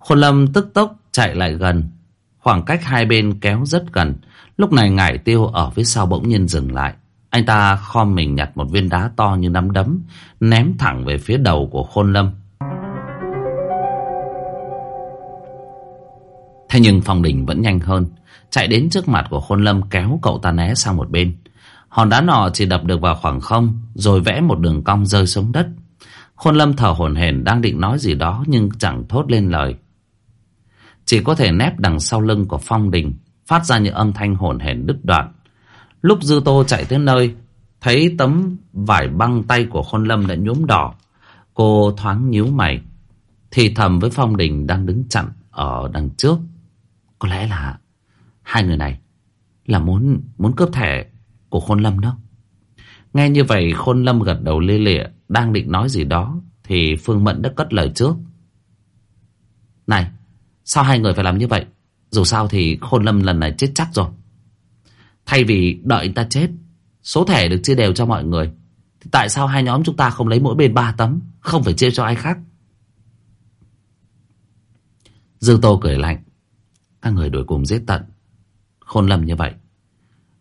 Khôn Lâm tức tốc chạy lại gần. Khoảng cách hai bên kéo rất gần. Lúc này ngải tiêu ở phía sau bỗng nhiên dừng lại. Anh ta khom mình nhặt một viên đá to như nắm đấm, ném thẳng về phía đầu của Khôn Lâm. Thế nhưng Phong Đình vẫn nhanh hơn. Chạy đến trước mặt của Khôn Lâm kéo cậu ta né sang một bên. Hòn đá nọ chỉ đập được vào khoảng không, rồi vẽ một đường cong rơi xuống đất. Khôn Lâm thở hổn hển đang định nói gì đó nhưng chẳng thốt lên lời. Chỉ có thể nép đằng sau lưng của Phong Đình, phát ra những âm thanh hồn hển đứt đoạn. Lúc Dư Tô chạy tới nơi, thấy tấm vải băng tay của Khôn Lâm đã nhuốm đỏ. Cô thoáng nhíu mày, thì thầm với Phong Đình đang đứng chặn ở đằng trước. Có lẽ là hai người này là muốn muốn cướp thẻ của Khôn Lâm đó. Nghe như vậy Khôn Lâm gật đầu lê lịa, đang định nói gì đó, thì Phương Mẫn đã cất lời trước. Này, sao hai người phải làm như vậy? Dù sao thì Khôn Lâm lần này chết chắc rồi. Thay vì đợi anh ta chết, số thẻ được chia đều cho mọi người, thì tại sao hai nhóm chúng ta không lấy mỗi bên ba tấm, không phải chia cho ai khác? dư Tô cười lạnh. Các người đuổi cùng giết tận. Khôn lầm như vậy.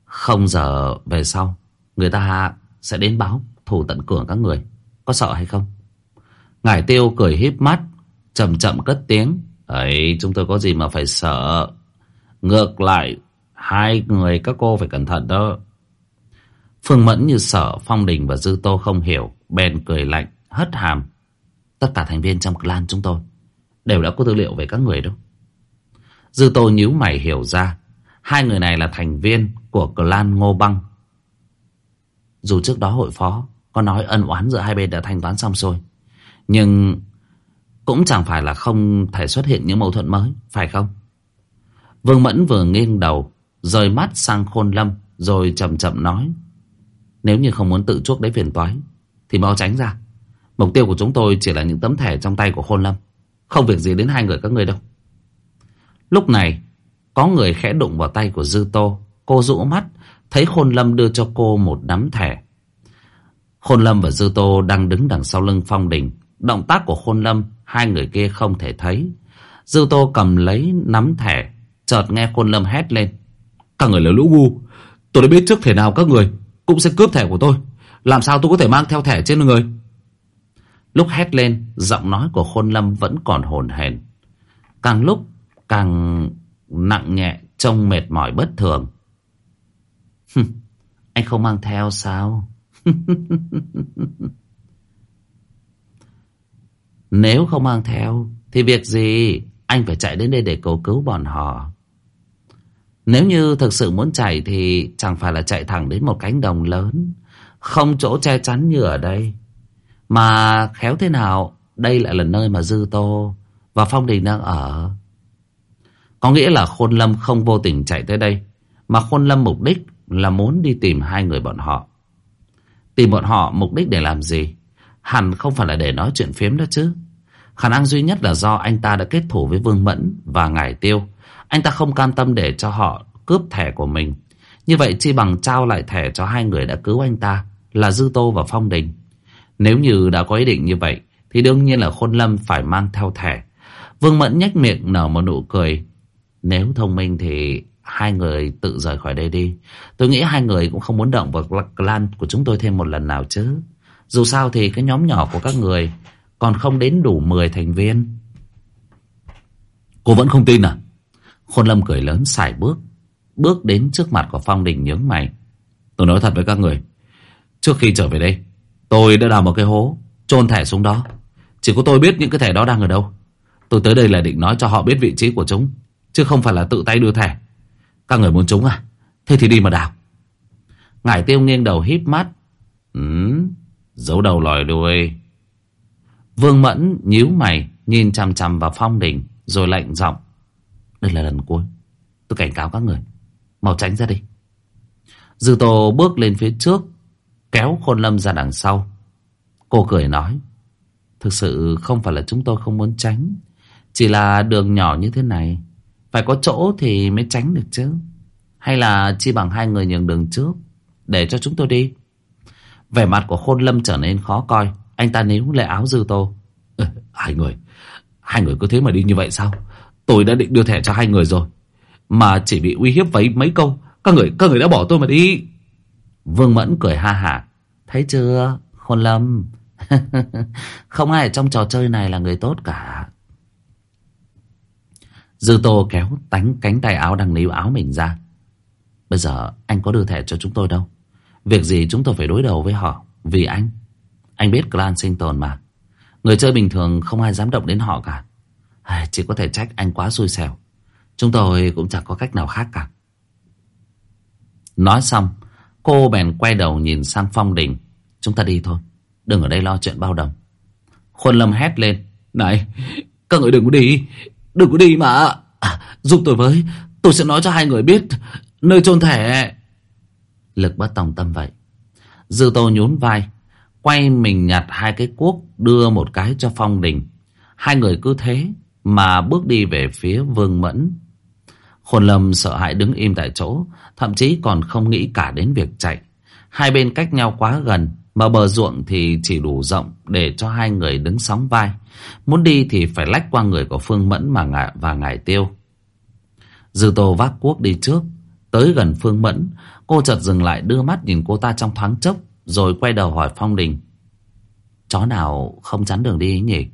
Không giờ về sau, người ta sẽ đến báo thủ tận cửa các người. Có sợ hay không? Ngải tiêu cười híp mắt, chậm chậm cất tiếng ấy chúng tôi có gì mà phải sợ. Ngược lại, hai người các cô phải cẩn thận đó. Phương Mẫn như sợ Phong Đình và Dư Tô không hiểu, bèn cười lạnh, hất hàm. Tất cả thành viên trong clan chúng tôi đều đã có tư liệu về các người đâu. Dư Tô nhíu mày hiểu ra, hai người này là thành viên của clan Ngô Băng. Dù trước đó hội phó có nói ân oán giữa hai bên đã thanh toán xong rồi, nhưng cũng chẳng phải là không thể xuất hiện những mâu thuẫn mới, Phải không? Vương Mẫn vừa nghiêng đầu, Rời mắt sang Khôn Lâm, Rồi chậm chậm nói, Nếu như không muốn tự chuốc lấy phiền toái, Thì mau tránh ra. Mục tiêu của chúng tôi chỉ là những tấm thẻ trong tay của Khôn Lâm, Không việc gì đến hai người các ngươi đâu. Lúc này, Có người khẽ đụng vào tay của Dư Tô. Cô rũ mắt, Thấy Khôn Lâm đưa cho cô một nắm thẻ. Khôn Lâm và Dư Tô đang đứng đằng sau lưng Phong Đình. Động tác của Khôn Lâm Hai người kia không thể thấy. Dư Tô cầm lấy nắm thẻ Chợt nghe Khôn Lâm hét lên. Các người là lũ ngu. Tôi đã biết trước thể nào các người Cũng sẽ cướp thẻ của tôi. Làm sao tôi có thể mang theo thẻ trên người? Lúc hét lên Giọng nói của Khôn Lâm vẫn còn hồn hển Càng lúc càng nặng nhẹ Trông mệt mỏi bất thường. Anh không mang theo sao Nếu không mang theo, Thì việc gì? Anh phải chạy đến đây để cầu cứu bọn họ. Nếu như thực sự muốn chạy Thì chẳng phải là chạy thẳng đến một cánh đồng lớn. Không chỗ che chắn như ở đây. Mà khéo thế nào, Đây lại là nơi mà Dư Tô Và Phong Đình đang ở. Có nghĩa là Khôn Lâm không vô tình chạy tới đây, Mà Khôn Lâm mục đích Là muốn đi tìm hai người bọn họ. Tìm bọn họ mục đích để làm gì? Hẳn không phải là để nói chuyện phiếm đó chứ. Khả năng duy nhất là do anh ta đã kết thủ với Vương Mẫn và Ngải Tiêu. Anh ta không cam tâm để cho họ cướp thẻ của mình. Như vậy chi bằng trao lại thẻ cho hai người đã cứu anh ta Là Dư Tô và Phong Đình. Nếu như đã có ý định như vậy, Thì đương nhiên là Khôn Lâm phải mang theo thẻ. Vương Mẫn nhếch miệng nở một nụ cười. Nếu thông minh thì hai người tự rời khỏi đây đi. Tôi nghĩ hai người cũng không muốn động vào clan của chúng tôi thêm một lần nào chứ dù sao thì cái nhóm nhỏ của các người còn không đến đủ 10 thành viên. Cô vẫn không tin à? Khôn Lâm cười lớn xài bước. Bước đến trước mặt của Phong Đình nhướng mày. Tôi nói thật với các người. Trước khi trở về đây, tôi đã đào một cái hố, chôn thẻ xuống đó. Chỉ có tôi biết những cái thẻ đó đang ở đâu. Tôi tới đây là định nói cho họ biết vị trí của chúng. Chứ không phải là tự tay đưa thẻ. Các người muốn chúng à? Thế thì đi mà đào. Ngải tiêu nghiêng đầu híp mắt. Ừ, Giấu đầu lòi đuôi. Vương Mẫn nhíu mày, nhìn chằm chằm vào Phong đỉnh rồi lạnh giọng. Đây là lần cuối. Tôi cảnh cáo các người. Mau tránh ra đi. Dư Tô bước lên phía trước, kéo Khôn Lâm ra đằng sau. Cô cười nói. Thực sự không phải là chúng tôi không muốn tránh. Chỉ là đường nhỏ như thế này. Phải có chỗ thì mới tránh được chứ. Hay là chi bằng hai người nhường đường trước. Để cho chúng tôi đi. Vẻ mặt của Khôn Lâm trở nên khó coi. Anh ta níu lại áo Dư Tô. Ừ, hai người, hai người cứ thế mà đi như vậy sao? Tôi đã định đưa thẻ cho hai người rồi. Mà chỉ bị uy hiếp với mấy câu. Các người, các người đã bỏ tôi mà đi. Vương Mẫn cười ha hả. Thấy chưa, Khôn Lâm? Không ai trong trò chơi này là người tốt cả. Dư Tô kéo tánh cánh tay áo đang níu áo mình ra. Bây giờ anh có đưa thẻ cho chúng tôi đâu. Việc gì chúng tôi phải đối đầu với họ? Vì anh. Anh biết clan sinh tồn mà. Người chơi bình thường không ai dám động đến họ cả. Chỉ có thể trách anh quá xui xẻo. Chúng tôi cũng chẳng có cách nào khác cả. Nói xong Cô bèn quay đầu nhìn sang Phong Đình. Chúng ta đi thôi. Đừng ở đây lo chuyện bao đồng. Khuôn Lâm hét lên. Này các người đừng có đi. Đừng có đi mà. À, Giúp tôi với. Tôi sẽ nói cho hai người biết Nơi chôn thẻ. Lực bất tòng tâm vậy. Dư tô nhún vai Quay mình nhặt hai cái cuốc Đưa một cái cho Phong Đình. Hai người cứ thế Mà bước đi về phía Vương Mẫn. Khôn Lâm sợ hãi đứng im tại chỗ Thậm chí còn không nghĩ cả đến việc chạy. Hai bên cách nhau quá gần Mà bờ ruộng thì chỉ đủ rộng Để cho hai người đứng sóng vai. Muốn đi thì phải lách qua người của Phương Mẫn mà ngại, và Ngải Tiêu. Dư Tô vác cuốc đi trước Tới gần Phương Mẫn Cô chợt dừng lại, đưa mắt nhìn cô ta trong thoáng chốc, Rồi quay đầu hỏi Phong Đình. Chó nào không chắn đường đi ấy nhỉ?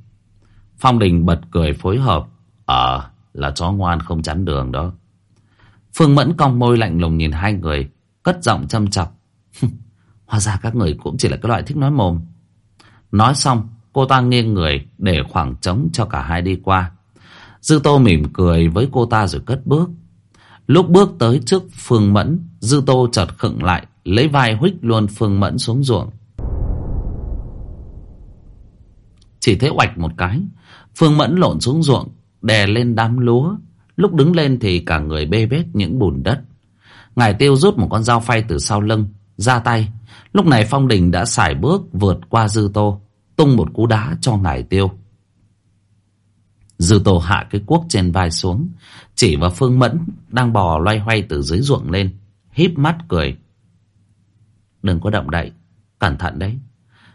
Phong Đình bật cười phối hợp. Ờ là chó ngoan không chắn đường đó. Phương Mẫn cong môi lạnh lùng nhìn hai người, Cất giọng châm chọc. Hóa ra các người cũng chỉ là cái loại thích nói mồm. Nói xong, Cô ta nghiêng người để khoảng trống cho cả hai đi qua. Dư Tô mỉm cười với cô ta rồi cất bước. Lúc bước tới trước Phương Mẫn, Dư Tô chợt khựng lại, lấy vai huých luôn Phương Mẫn xuống ruộng. Chỉ thấy oạch một cái Phương Mẫn lộn xuống ruộng Đè lên đám lúa. Lúc đứng lên thì cả người bê bết những bùn đất. Ngài tiêu rút một con dao phay từ sau lưng Ra tay. Lúc này Phong Đình đã xài bước vượt qua Dư Tô Tung một cú đá cho ngài tiêu. Dư Tô hạ cái cuốc trên vai xuống, Chỉ vào Phương Mẫn Đang bò loay hoay từ dưới ruộng lên, híp mắt cười. Đừng có động đậy, Cẩn thận đấy.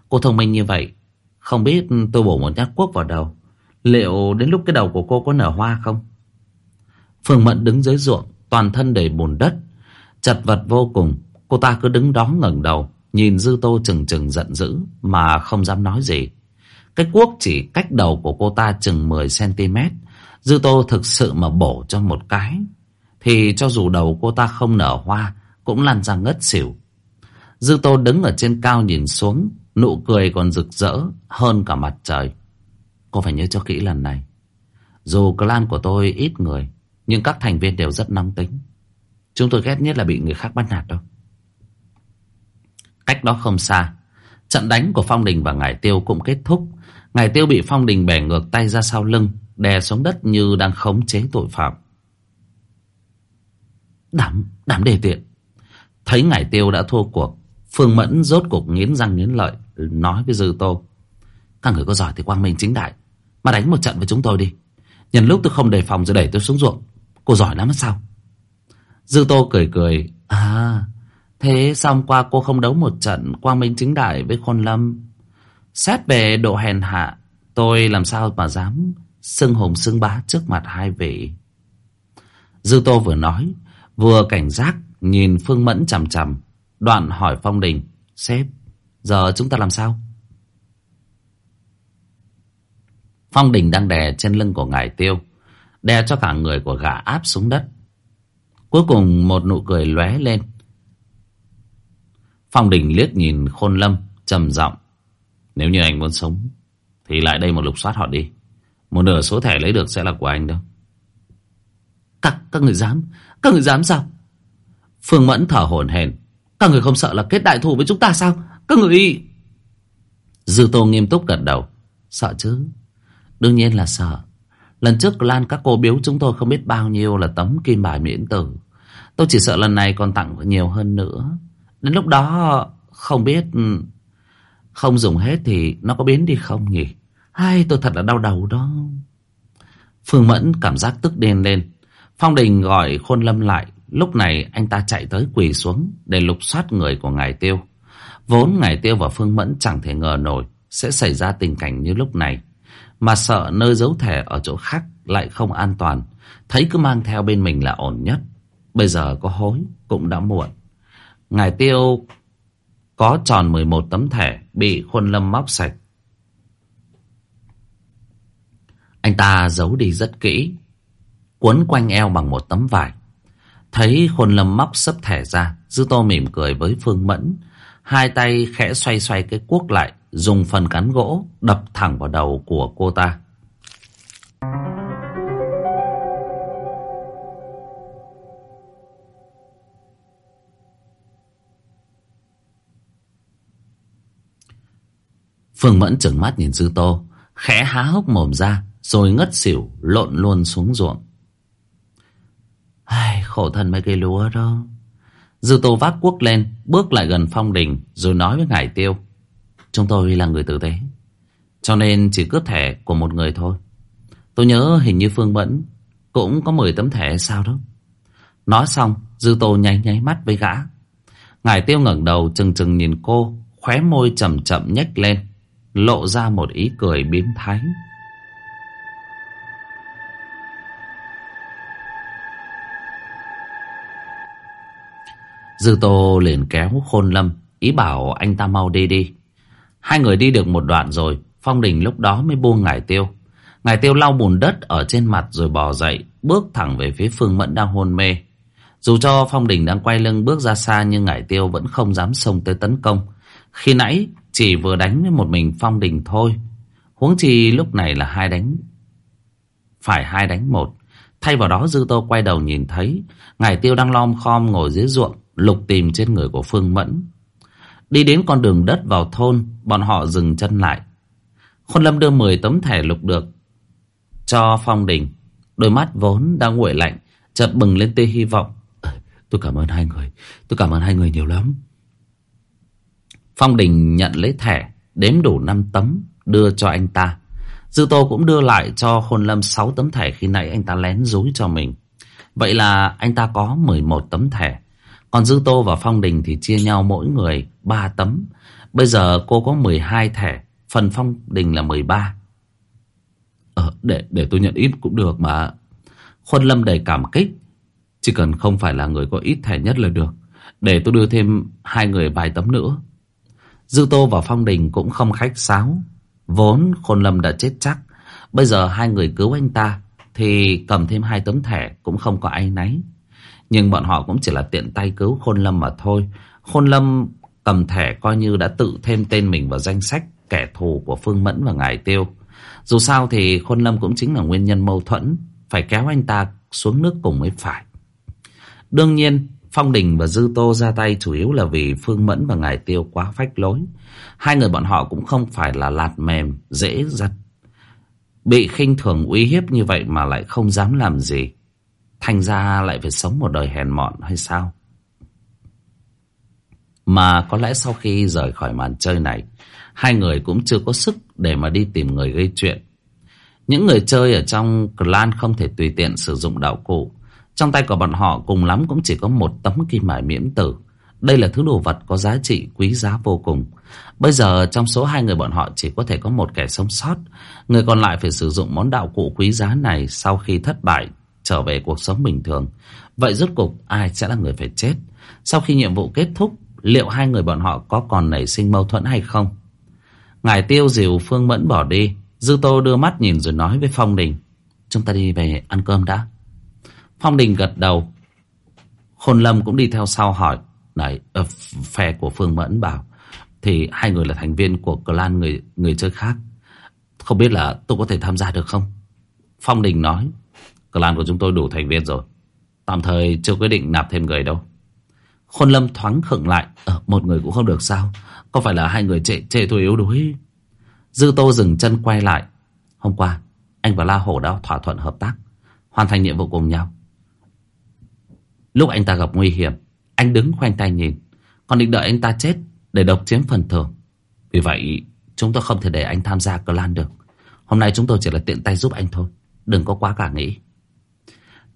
Cô thông minh như vậy, Không biết tôi bổ một nhát cuốc vào đầu, Liệu đến lúc cái đầu của cô có nở hoa không? Phương Mẫn đứng dưới ruộng, Toàn thân đầy bùn đất, Chật vật vô cùng. Cô ta cứ đứng đó ngẩng đầu, Nhìn Dư Tô chừng chừng giận dữ Mà không dám nói gì. Cái cuốc chỉ cách đầu của cô ta chừng 10cm Dư Tô thực sự mà bổ cho một cái. Thì cho dù đầu cô ta không nở hoa, Cũng lăn ra ngất xỉu. Dư Tô đứng ở trên cao nhìn xuống, Nụ cười còn rực rỡ hơn cả mặt trời. Cô phải nhớ cho kỹ lần này. Dù clan của tôi ít người, Nhưng các thành viên đều rất nóng tính. Chúng tôi ghét nhất là bị người khác bắt nạt đâu. Cách đó không xa, Trận đánh của Phong Đình và Ngải Tiêu cũng kết thúc. Ngài Tiêu bị Phong Đình bẻ ngược tay ra sau lưng Đè xuống đất như đang khống chế tội phạm. Đảm, đảm đề tiện. Thấy ngài Tiêu đã thua cuộc Phương Mẫn rốt cuộc nghiến răng nghiến lợi Nói với Dư Tô. Các người có giỏi thì quang minh chính đại Mà đánh một trận với chúng tôi đi. Nhân lúc tôi không đề phòng rồi đẩy tôi xuống ruộng. Cô giỏi lắm sao? Dư Tô cười cười. À Thế xong qua cô không đấu một trận quang minh chính đại với Khôn Lâm. Xét về độ hèn hạ, tôi làm sao mà dám xưng hùng xưng bá trước mặt hai vị. Dư Tô vừa nói, vừa cảnh giác nhìn Phương Mẫn chằm chằm, đoạn hỏi Phong Đình, sếp, giờ chúng ta làm sao? Phong Đình đang đè trên lưng của ngài tiêu, đè cho cả người của gã áp xuống đất. Cuối cùng một nụ cười lóe lên, Phong Đình liếc nhìn Khôn Lâm, trầm giọng. Nếu như anh muốn sống, thì lại đây một lục soát họ đi. Một nửa số thẻ lấy được sẽ là của anh đâu. Các, các người dám, các người dám sao? Phương Mẫn thở hổn hển. Các người không sợ là kết đại thù với chúng ta sao? Các người... Dư Tô nghiêm túc gật đầu. Sợ chứ. Đương nhiên là sợ. Lần trước Lan các cô biếu chúng tôi không biết bao nhiêu là tấm kim bài miễn tử. Tôi chỉ sợ lần này còn tặng nhiều hơn nữa. Đến lúc đó không biết ừ, không dùng hết thì nó có biến đi không nhỉ? Ai, tôi thật là đau đầu đó. Phương Mẫn cảm giác tức điên lên. Phong Đình gọi Khôn Lâm lại. Lúc này anh ta chạy tới quỳ xuống để lục soát người của Ngài Tiêu. Vốn Ngài Tiêu và Phương Mẫn chẳng thể ngờ nổi sẽ xảy ra tình cảnh như lúc này. Mà sợ nơi giấu thẻ ở chỗ khác lại không an toàn. Thấy cứ mang theo bên mình là ổn nhất. Bây giờ có hối cũng đã muộn. Ngài Tiêu có tròn 11 tấm thẻ bị Khuôn Lâm móc sạch. Anh ta giấu đi rất kỹ, cuốn quanh eo bằng một tấm vải. Thấy Khuôn Lâm móc sấp thẻ ra, Dư Tô mỉm cười với Phương Mẫn. Hai tay khẽ xoay xoay cái cuốc lại, dùng phần cán gỗ đập thẳng vào đầu của cô ta. Phương Mẫn trừng mắt nhìn Dư Tô, khẽ há hốc mồm ra, rồi ngất xỉu, lộn luôn xuống ruộng. Ai, khổ thân mấy cây lúa đó. Dư Tô vác cuốc lên, bước lại gần Phong Đình, rồi nói với Ngải Tiêu. Chúng tôi là người tử tế, cho nên chỉ cướp thẻ của một người thôi. Tôi nhớ hình như Phương Mẫn cũng có 10 tấm thẻ sao đó. Nói xong, Dư Tô nháy nháy mắt với gã. Ngải Tiêu ngẩng đầu chừng chừng nhìn cô, khóe môi chậm chậm nhếch lên lộ ra một ý cười biến thái. Dư Tô liền kéo Khôn Lâm, ý bảo anh ta mau đi đi. Hai người đi được một đoạn rồi, Phong Đình lúc đó mới buông Ngải Tiêu. Ngải Tiêu lau bùn đất ở trên mặt rồi bò dậy, bước thẳng về phía Phương Mẫn đang hôn mê. Dù cho Phong Đình đang quay lưng bước ra xa nhưng Ngải Tiêu vẫn không dám xông tới tấn công. Khi nãy chỉ vừa đánh với một mình Phong Đình thôi. Huống chi lúc này là hai đánh. Phải hai đánh một. Thay vào đó Dư Tô quay đầu nhìn thấy ngài Tiêu đang lom khom ngồi dưới ruộng Lục tìm trên người của Phương Mẫn Đi đến con đường đất vào thôn Bọn họ dừng chân lại Khôn Lâm đưa 10 tấm thẻ lục được cho Phong Đình. Đôi mắt vốn đang nguội lạnh, chợt bừng lên tia hy vọng. Tôi cảm ơn hai người, tôi cảm ơn hai người nhiều lắm. Phong Đình nhận lấy thẻ, đếm đủ 5 tấm, đưa cho anh ta. Dư Tô cũng đưa lại cho Khôn Lâm 6 tấm thẻ khi nãy anh ta lén dối cho mình. Vậy là anh ta có 11 tấm thẻ. Còn Dư Tô và Phong Đình thì chia nhau mỗi người 3 tấm. Bây giờ cô có 12 thẻ, phần Phong Đình là 13. Ờ, để, để tôi nhận ít cũng được mà. Hôn Lâm đầy cảm kích. Chỉ cần không phải là người có ít thẻ nhất là được. Để tôi đưa thêm hai người vài tấm nữa. Dư Tô và Phong Đình cũng không khách sáo. Vốn Khôn Lâm đã chết chắc. Bây giờ hai người cứu anh ta thì cầm thêm hai tấm thẻ cũng không có ai nấy. Nhưng bọn họ cũng chỉ là tiện tay cứu Khôn Lâm mà thôi. Khôn Lâm cầm thẻ coi như đã tự thêm tên mình vào danh sách kẻ thù của Phương Mẫn và Ngài Tiêu. Dù sao thì Khôn Lâm cũng chính là nguyên nhân mâu thuẫn, phải kéo anh ta xuống nước cùng mới phải. Đương nhiên, Phong Đình và Dư Tô ra tay chủ yếu là vì Phương Mẫn và Ngài Tiêu quá phách lối. Hai người bọn họ cũng không phải là lạt mềm, dễ giật, Bị khinh thường uy hiếp như vậy mà lại không dám làm gì. Thành ra lại phải sống một đời hèn mọn hay sao? Mà có lẽ sau khi rời khỏi màn chơi này, hai người cũng chưa có sức để mà đi tìm người gây chuyện. Những người chơi ở trong clan không thể tùy tiện sử dụng đạo cụ. Trong tay của bọn họ cùng lắm cũng chỉ có một tấm kim mài miễn tử. Đây là thứ đồ vật có giá trị quý giá vô cùng. Bây giờ trong số hai người bọn họ chỉ có thể có một kẻ sống sót. Người còn lại phải sử dụng món đạo cụ quý giá này sau khi thất bại trở về cuộc sống bình thường. Vậy rốt cục ai sẽ là người phải chết? Sau khi nhiệm vụ kết thúc, liệu hai người bọn họ có còn nảy sinh mâu thuẫn hay không? Ngài tiêu dìu Phương Mẫn bỏ đi. Dư Tô đưa mắt nhìn rồi nói với Phong Đình. Chúng ta đi về ăn cơm đã. Phong Đình gật đầu. Khôn Lâm cũng đi theo sau hỏi. Này, ờ, phe của Phương Mẫn bảo. Thì hai người là thành viên của clan người người chơi khác. Không biết là tôi có thể tham gia được không? Phong Đình nói. Clan của chúng tôi đủ thành viên rồi. Tạm thời chưa quyết định nạp thêm người đâu. Khôn Lâm thoáng khựng lại. Ờ, một người cũng không được sao? Có phải là hai người chê, chê thôi yếu đuối? Dư Tô dừng chân quay lại. Hôm qua, anh và La Hổ đã thỏa thuận hợp tác. Hoàn thành nhiệm vụ cùng nhau. Lúc anh ta gặp nguy hiểm, anh đứng khoanh tay nhìn. Còn định đợi anh ta chết để độc chiếm phần thưởng. Vì vậy, chúng tôi không thể để anh tham gia clan được. Hôm nay chúng tôi chỉ là tiện tay giúp anh thôi. Đừng có quá cả nghĩ.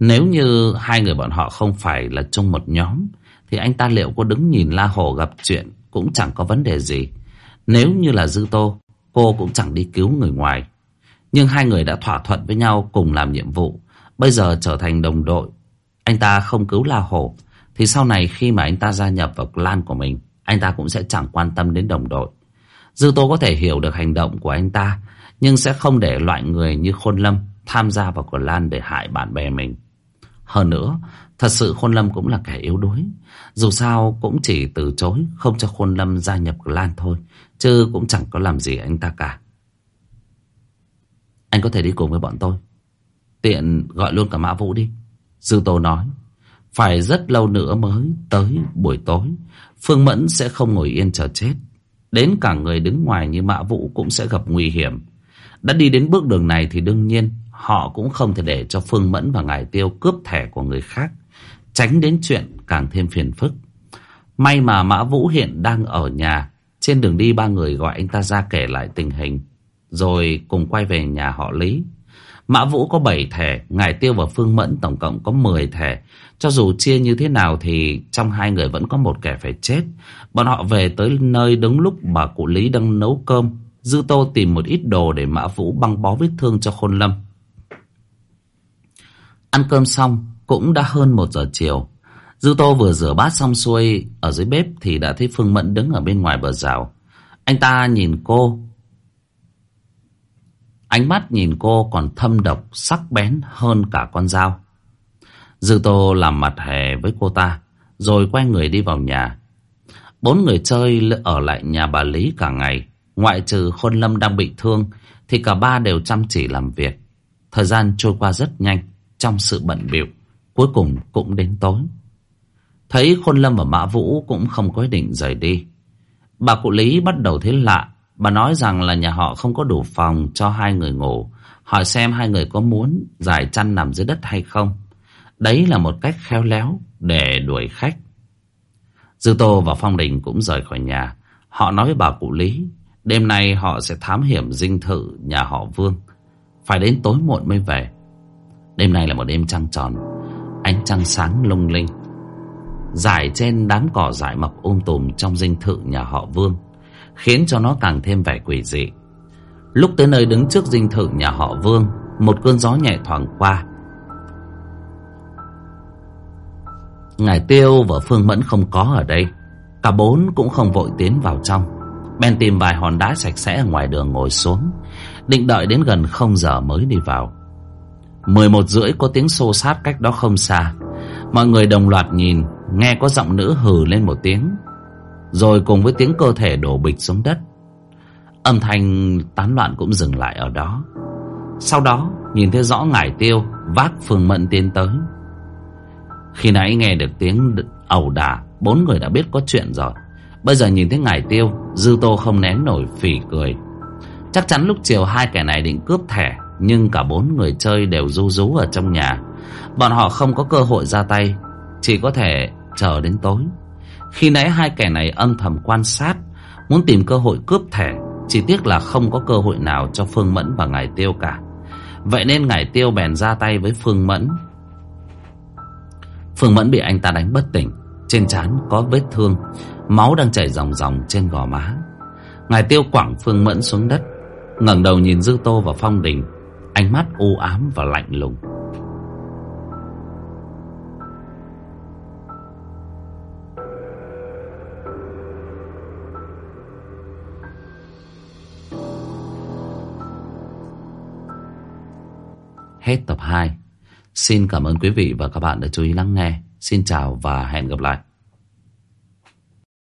Nếu như hai người bọn họ không phải là chung một nhóm, thì anh ta liệu có đứng nhìn La Hổ gặp chuyện cũng chẳng có vấn đề gì. Nếu như là Dư Tô, cô cũng chẳng đi cứu người ngoài. Nhưng hai người đã thỏa thuận với nhau cùng làm nhiệm vụ. Bây giờ trở thành đồng đội. Anh ta không cứu La Hổ. Thì sau này khi mà anh ta gia nhập vào clan của mình, anh ta cũng sẽ chẳng quan tâm đến đồng đội. Dư Tô có thể hiểu được hành động của anh ta, nhưng sẽ không để loại người như Khôn Lâm tham gia vào clan để hại bạn bè mình. Hơn nữa, thật sự Khôn Lâm cũng là kẻ yếu đuối. Dù sao cũng chỉ từ chối không cho Khôn Lâm gia nhập clan thôi, chứ cũng chẳng có làm gì anh ta cả. Anh có thể đi cùng với bọn tôi. Tiện gọi luôn cả Mã Vũ đi. Dư Tô nói. Phải rất lâu nữa mới tới buổi tối. Phương Mẫn sẽ không ngồi yên chờ chết. Đến cả người đứng ngoài như Mã Vũ cũng sẽ gặp nguy hiểm. Đã đi đến bước đường này thì đương nhiên họ cũng không thể để cho Phương Mẫn và ngài Tiêu cướp thẻ của người khác. Tránh đến chuyện càng thêm phiền phức. May mà Mã Vũ hiện đang ở nhà. Trên đường đi ba người gọi anh ta ra kể lại tình hình. Rồi cùng quay về nhà họ Lý. Mã Vũ có 7 thẻ, Ngải Tiêu và Phương Mẫn tổng cộng có 10 thẻ. Cho dù chia như thế nào thì trong hai người vẫn có một kẻ phải chết. Bọn họ về tới nơi đúng lúc bà cụ Lý đang nấu cơm. Dư Tô tìm một ít đồ để Mã Vũ băng bó vết thương cho Khôn Lâm. Ăn cơm xong cũng đã hơn một giờ chiều. Dư Tô vừa rửa bát xong xuôi ở dưới bếp thì đã thấy Phương Mẫn đứng ở bên ngoài bờ rào. Anh ta nhìn cô. Ánh mắt nhìn cô còn thâm độc, sắc bén hơn cả con dao. Dư Tô làm mặt hè với cô ta, rồi quay người đi vào nhà. Bốn người chơi ở lại nhà bà Lý cả ngày. Ngoại trừ Khôn Lâm đang bị thương, thì cả ba đều chăm chỉ làm việc. Thời gian trôi qua rất nhanh trong sự bận biểu, cuối cùng cũng đến tối thấy khôn lâm và mã vũ cũng không có ý định rời đi bà cụ lý bắt đầu thấy lạ Bà nói rằng là nhà họ không có đủ phòng cho hai người ngủ. Hỏi xem hai người có muốn giải chăn nằm dưới đất hay không. Đấy là một cách khéo léo để đuổi khách. Dư Tô và Phong Đình cũng rời khỏi nhà. Họ nói với bà cụ Lý, đêm nay họ sẽ thám hiểm dinh thự nhà họ Vương. Phải đến tối muộn mới về. Đêm nay là một đêm trăng tròn, ánh trăng sáng lung linh. Giải trên đám cỏ dại mọc um tùm trong dinh thự nhà họ Vương, khiến cho nó càng thêm vẻ quỷ dị. Lúc tới nơi đứng trước dinh thự nhà họ Vương, một cơn gió nhẹ thoảng qua, Ngài Tiêu và Phương Mẫn không có ở đây. Cả bốn cũng không vội tiến vào trong. Ben tìm vài hòn đá sạch sẽ ở ngoài đường ngồi xuống Định đợi đến gần không giờ mới đi vào. 11 rưỡi có tiếng xô sát cách đó không xa. Mọi người đồng loạt nhìn Nghe có giọng nữ hừ lên một tiếng. Rồi cùng với tiếng cơ thể đổ bịch xuống đất. Âm thanh tán loạn cũng dừng lại ở đó. Sau đó, nhìn thấy rõ ngải tiêu, Vác Phương Mẫn tiến tới. Khi nãy nghe được tiếng ẩu đả, Bốn người đã biết có chuyện rồi. Bây giờ nhìn thấy ngải tiêu, Dư tô không nén nổi phỉ cười. Chắc chắn lúc chiều hai kẻ này định cướp thẻ, Nhưng cả bốn người chơi đều ru rú ở trong nhà. Bọn họ không có cơ hội ra tay, Chỉ có thể chờ đến tối. Khi nãy hai kẻ này âm thầm quan sát, Muốn tìm cơ hội cướp thẻ, Chỉ tiếc là không có cơ hội nào cho Phương Mẫn và Ngài Tiêu cả. Vậy nên Ngài Tiêu bèn ra tay với Phương Mẫn. Phương Mẫn bị anh ta đánh bất tỉnh, Trên trán có vết thương, Máu đang chảy ròng ròng trên gò má. Ngài tiêu quẳng Phương Mẫn xuống đất, ngẩng đầu nhìn Dư Tô và Phong Đình, Ánh mắt u ám và lạnh lùng. Hết tập 2 Xin cảm ơn quý vị và các bạn đã chú ý lắng nghe. Xin chào và hẹn gặp lại.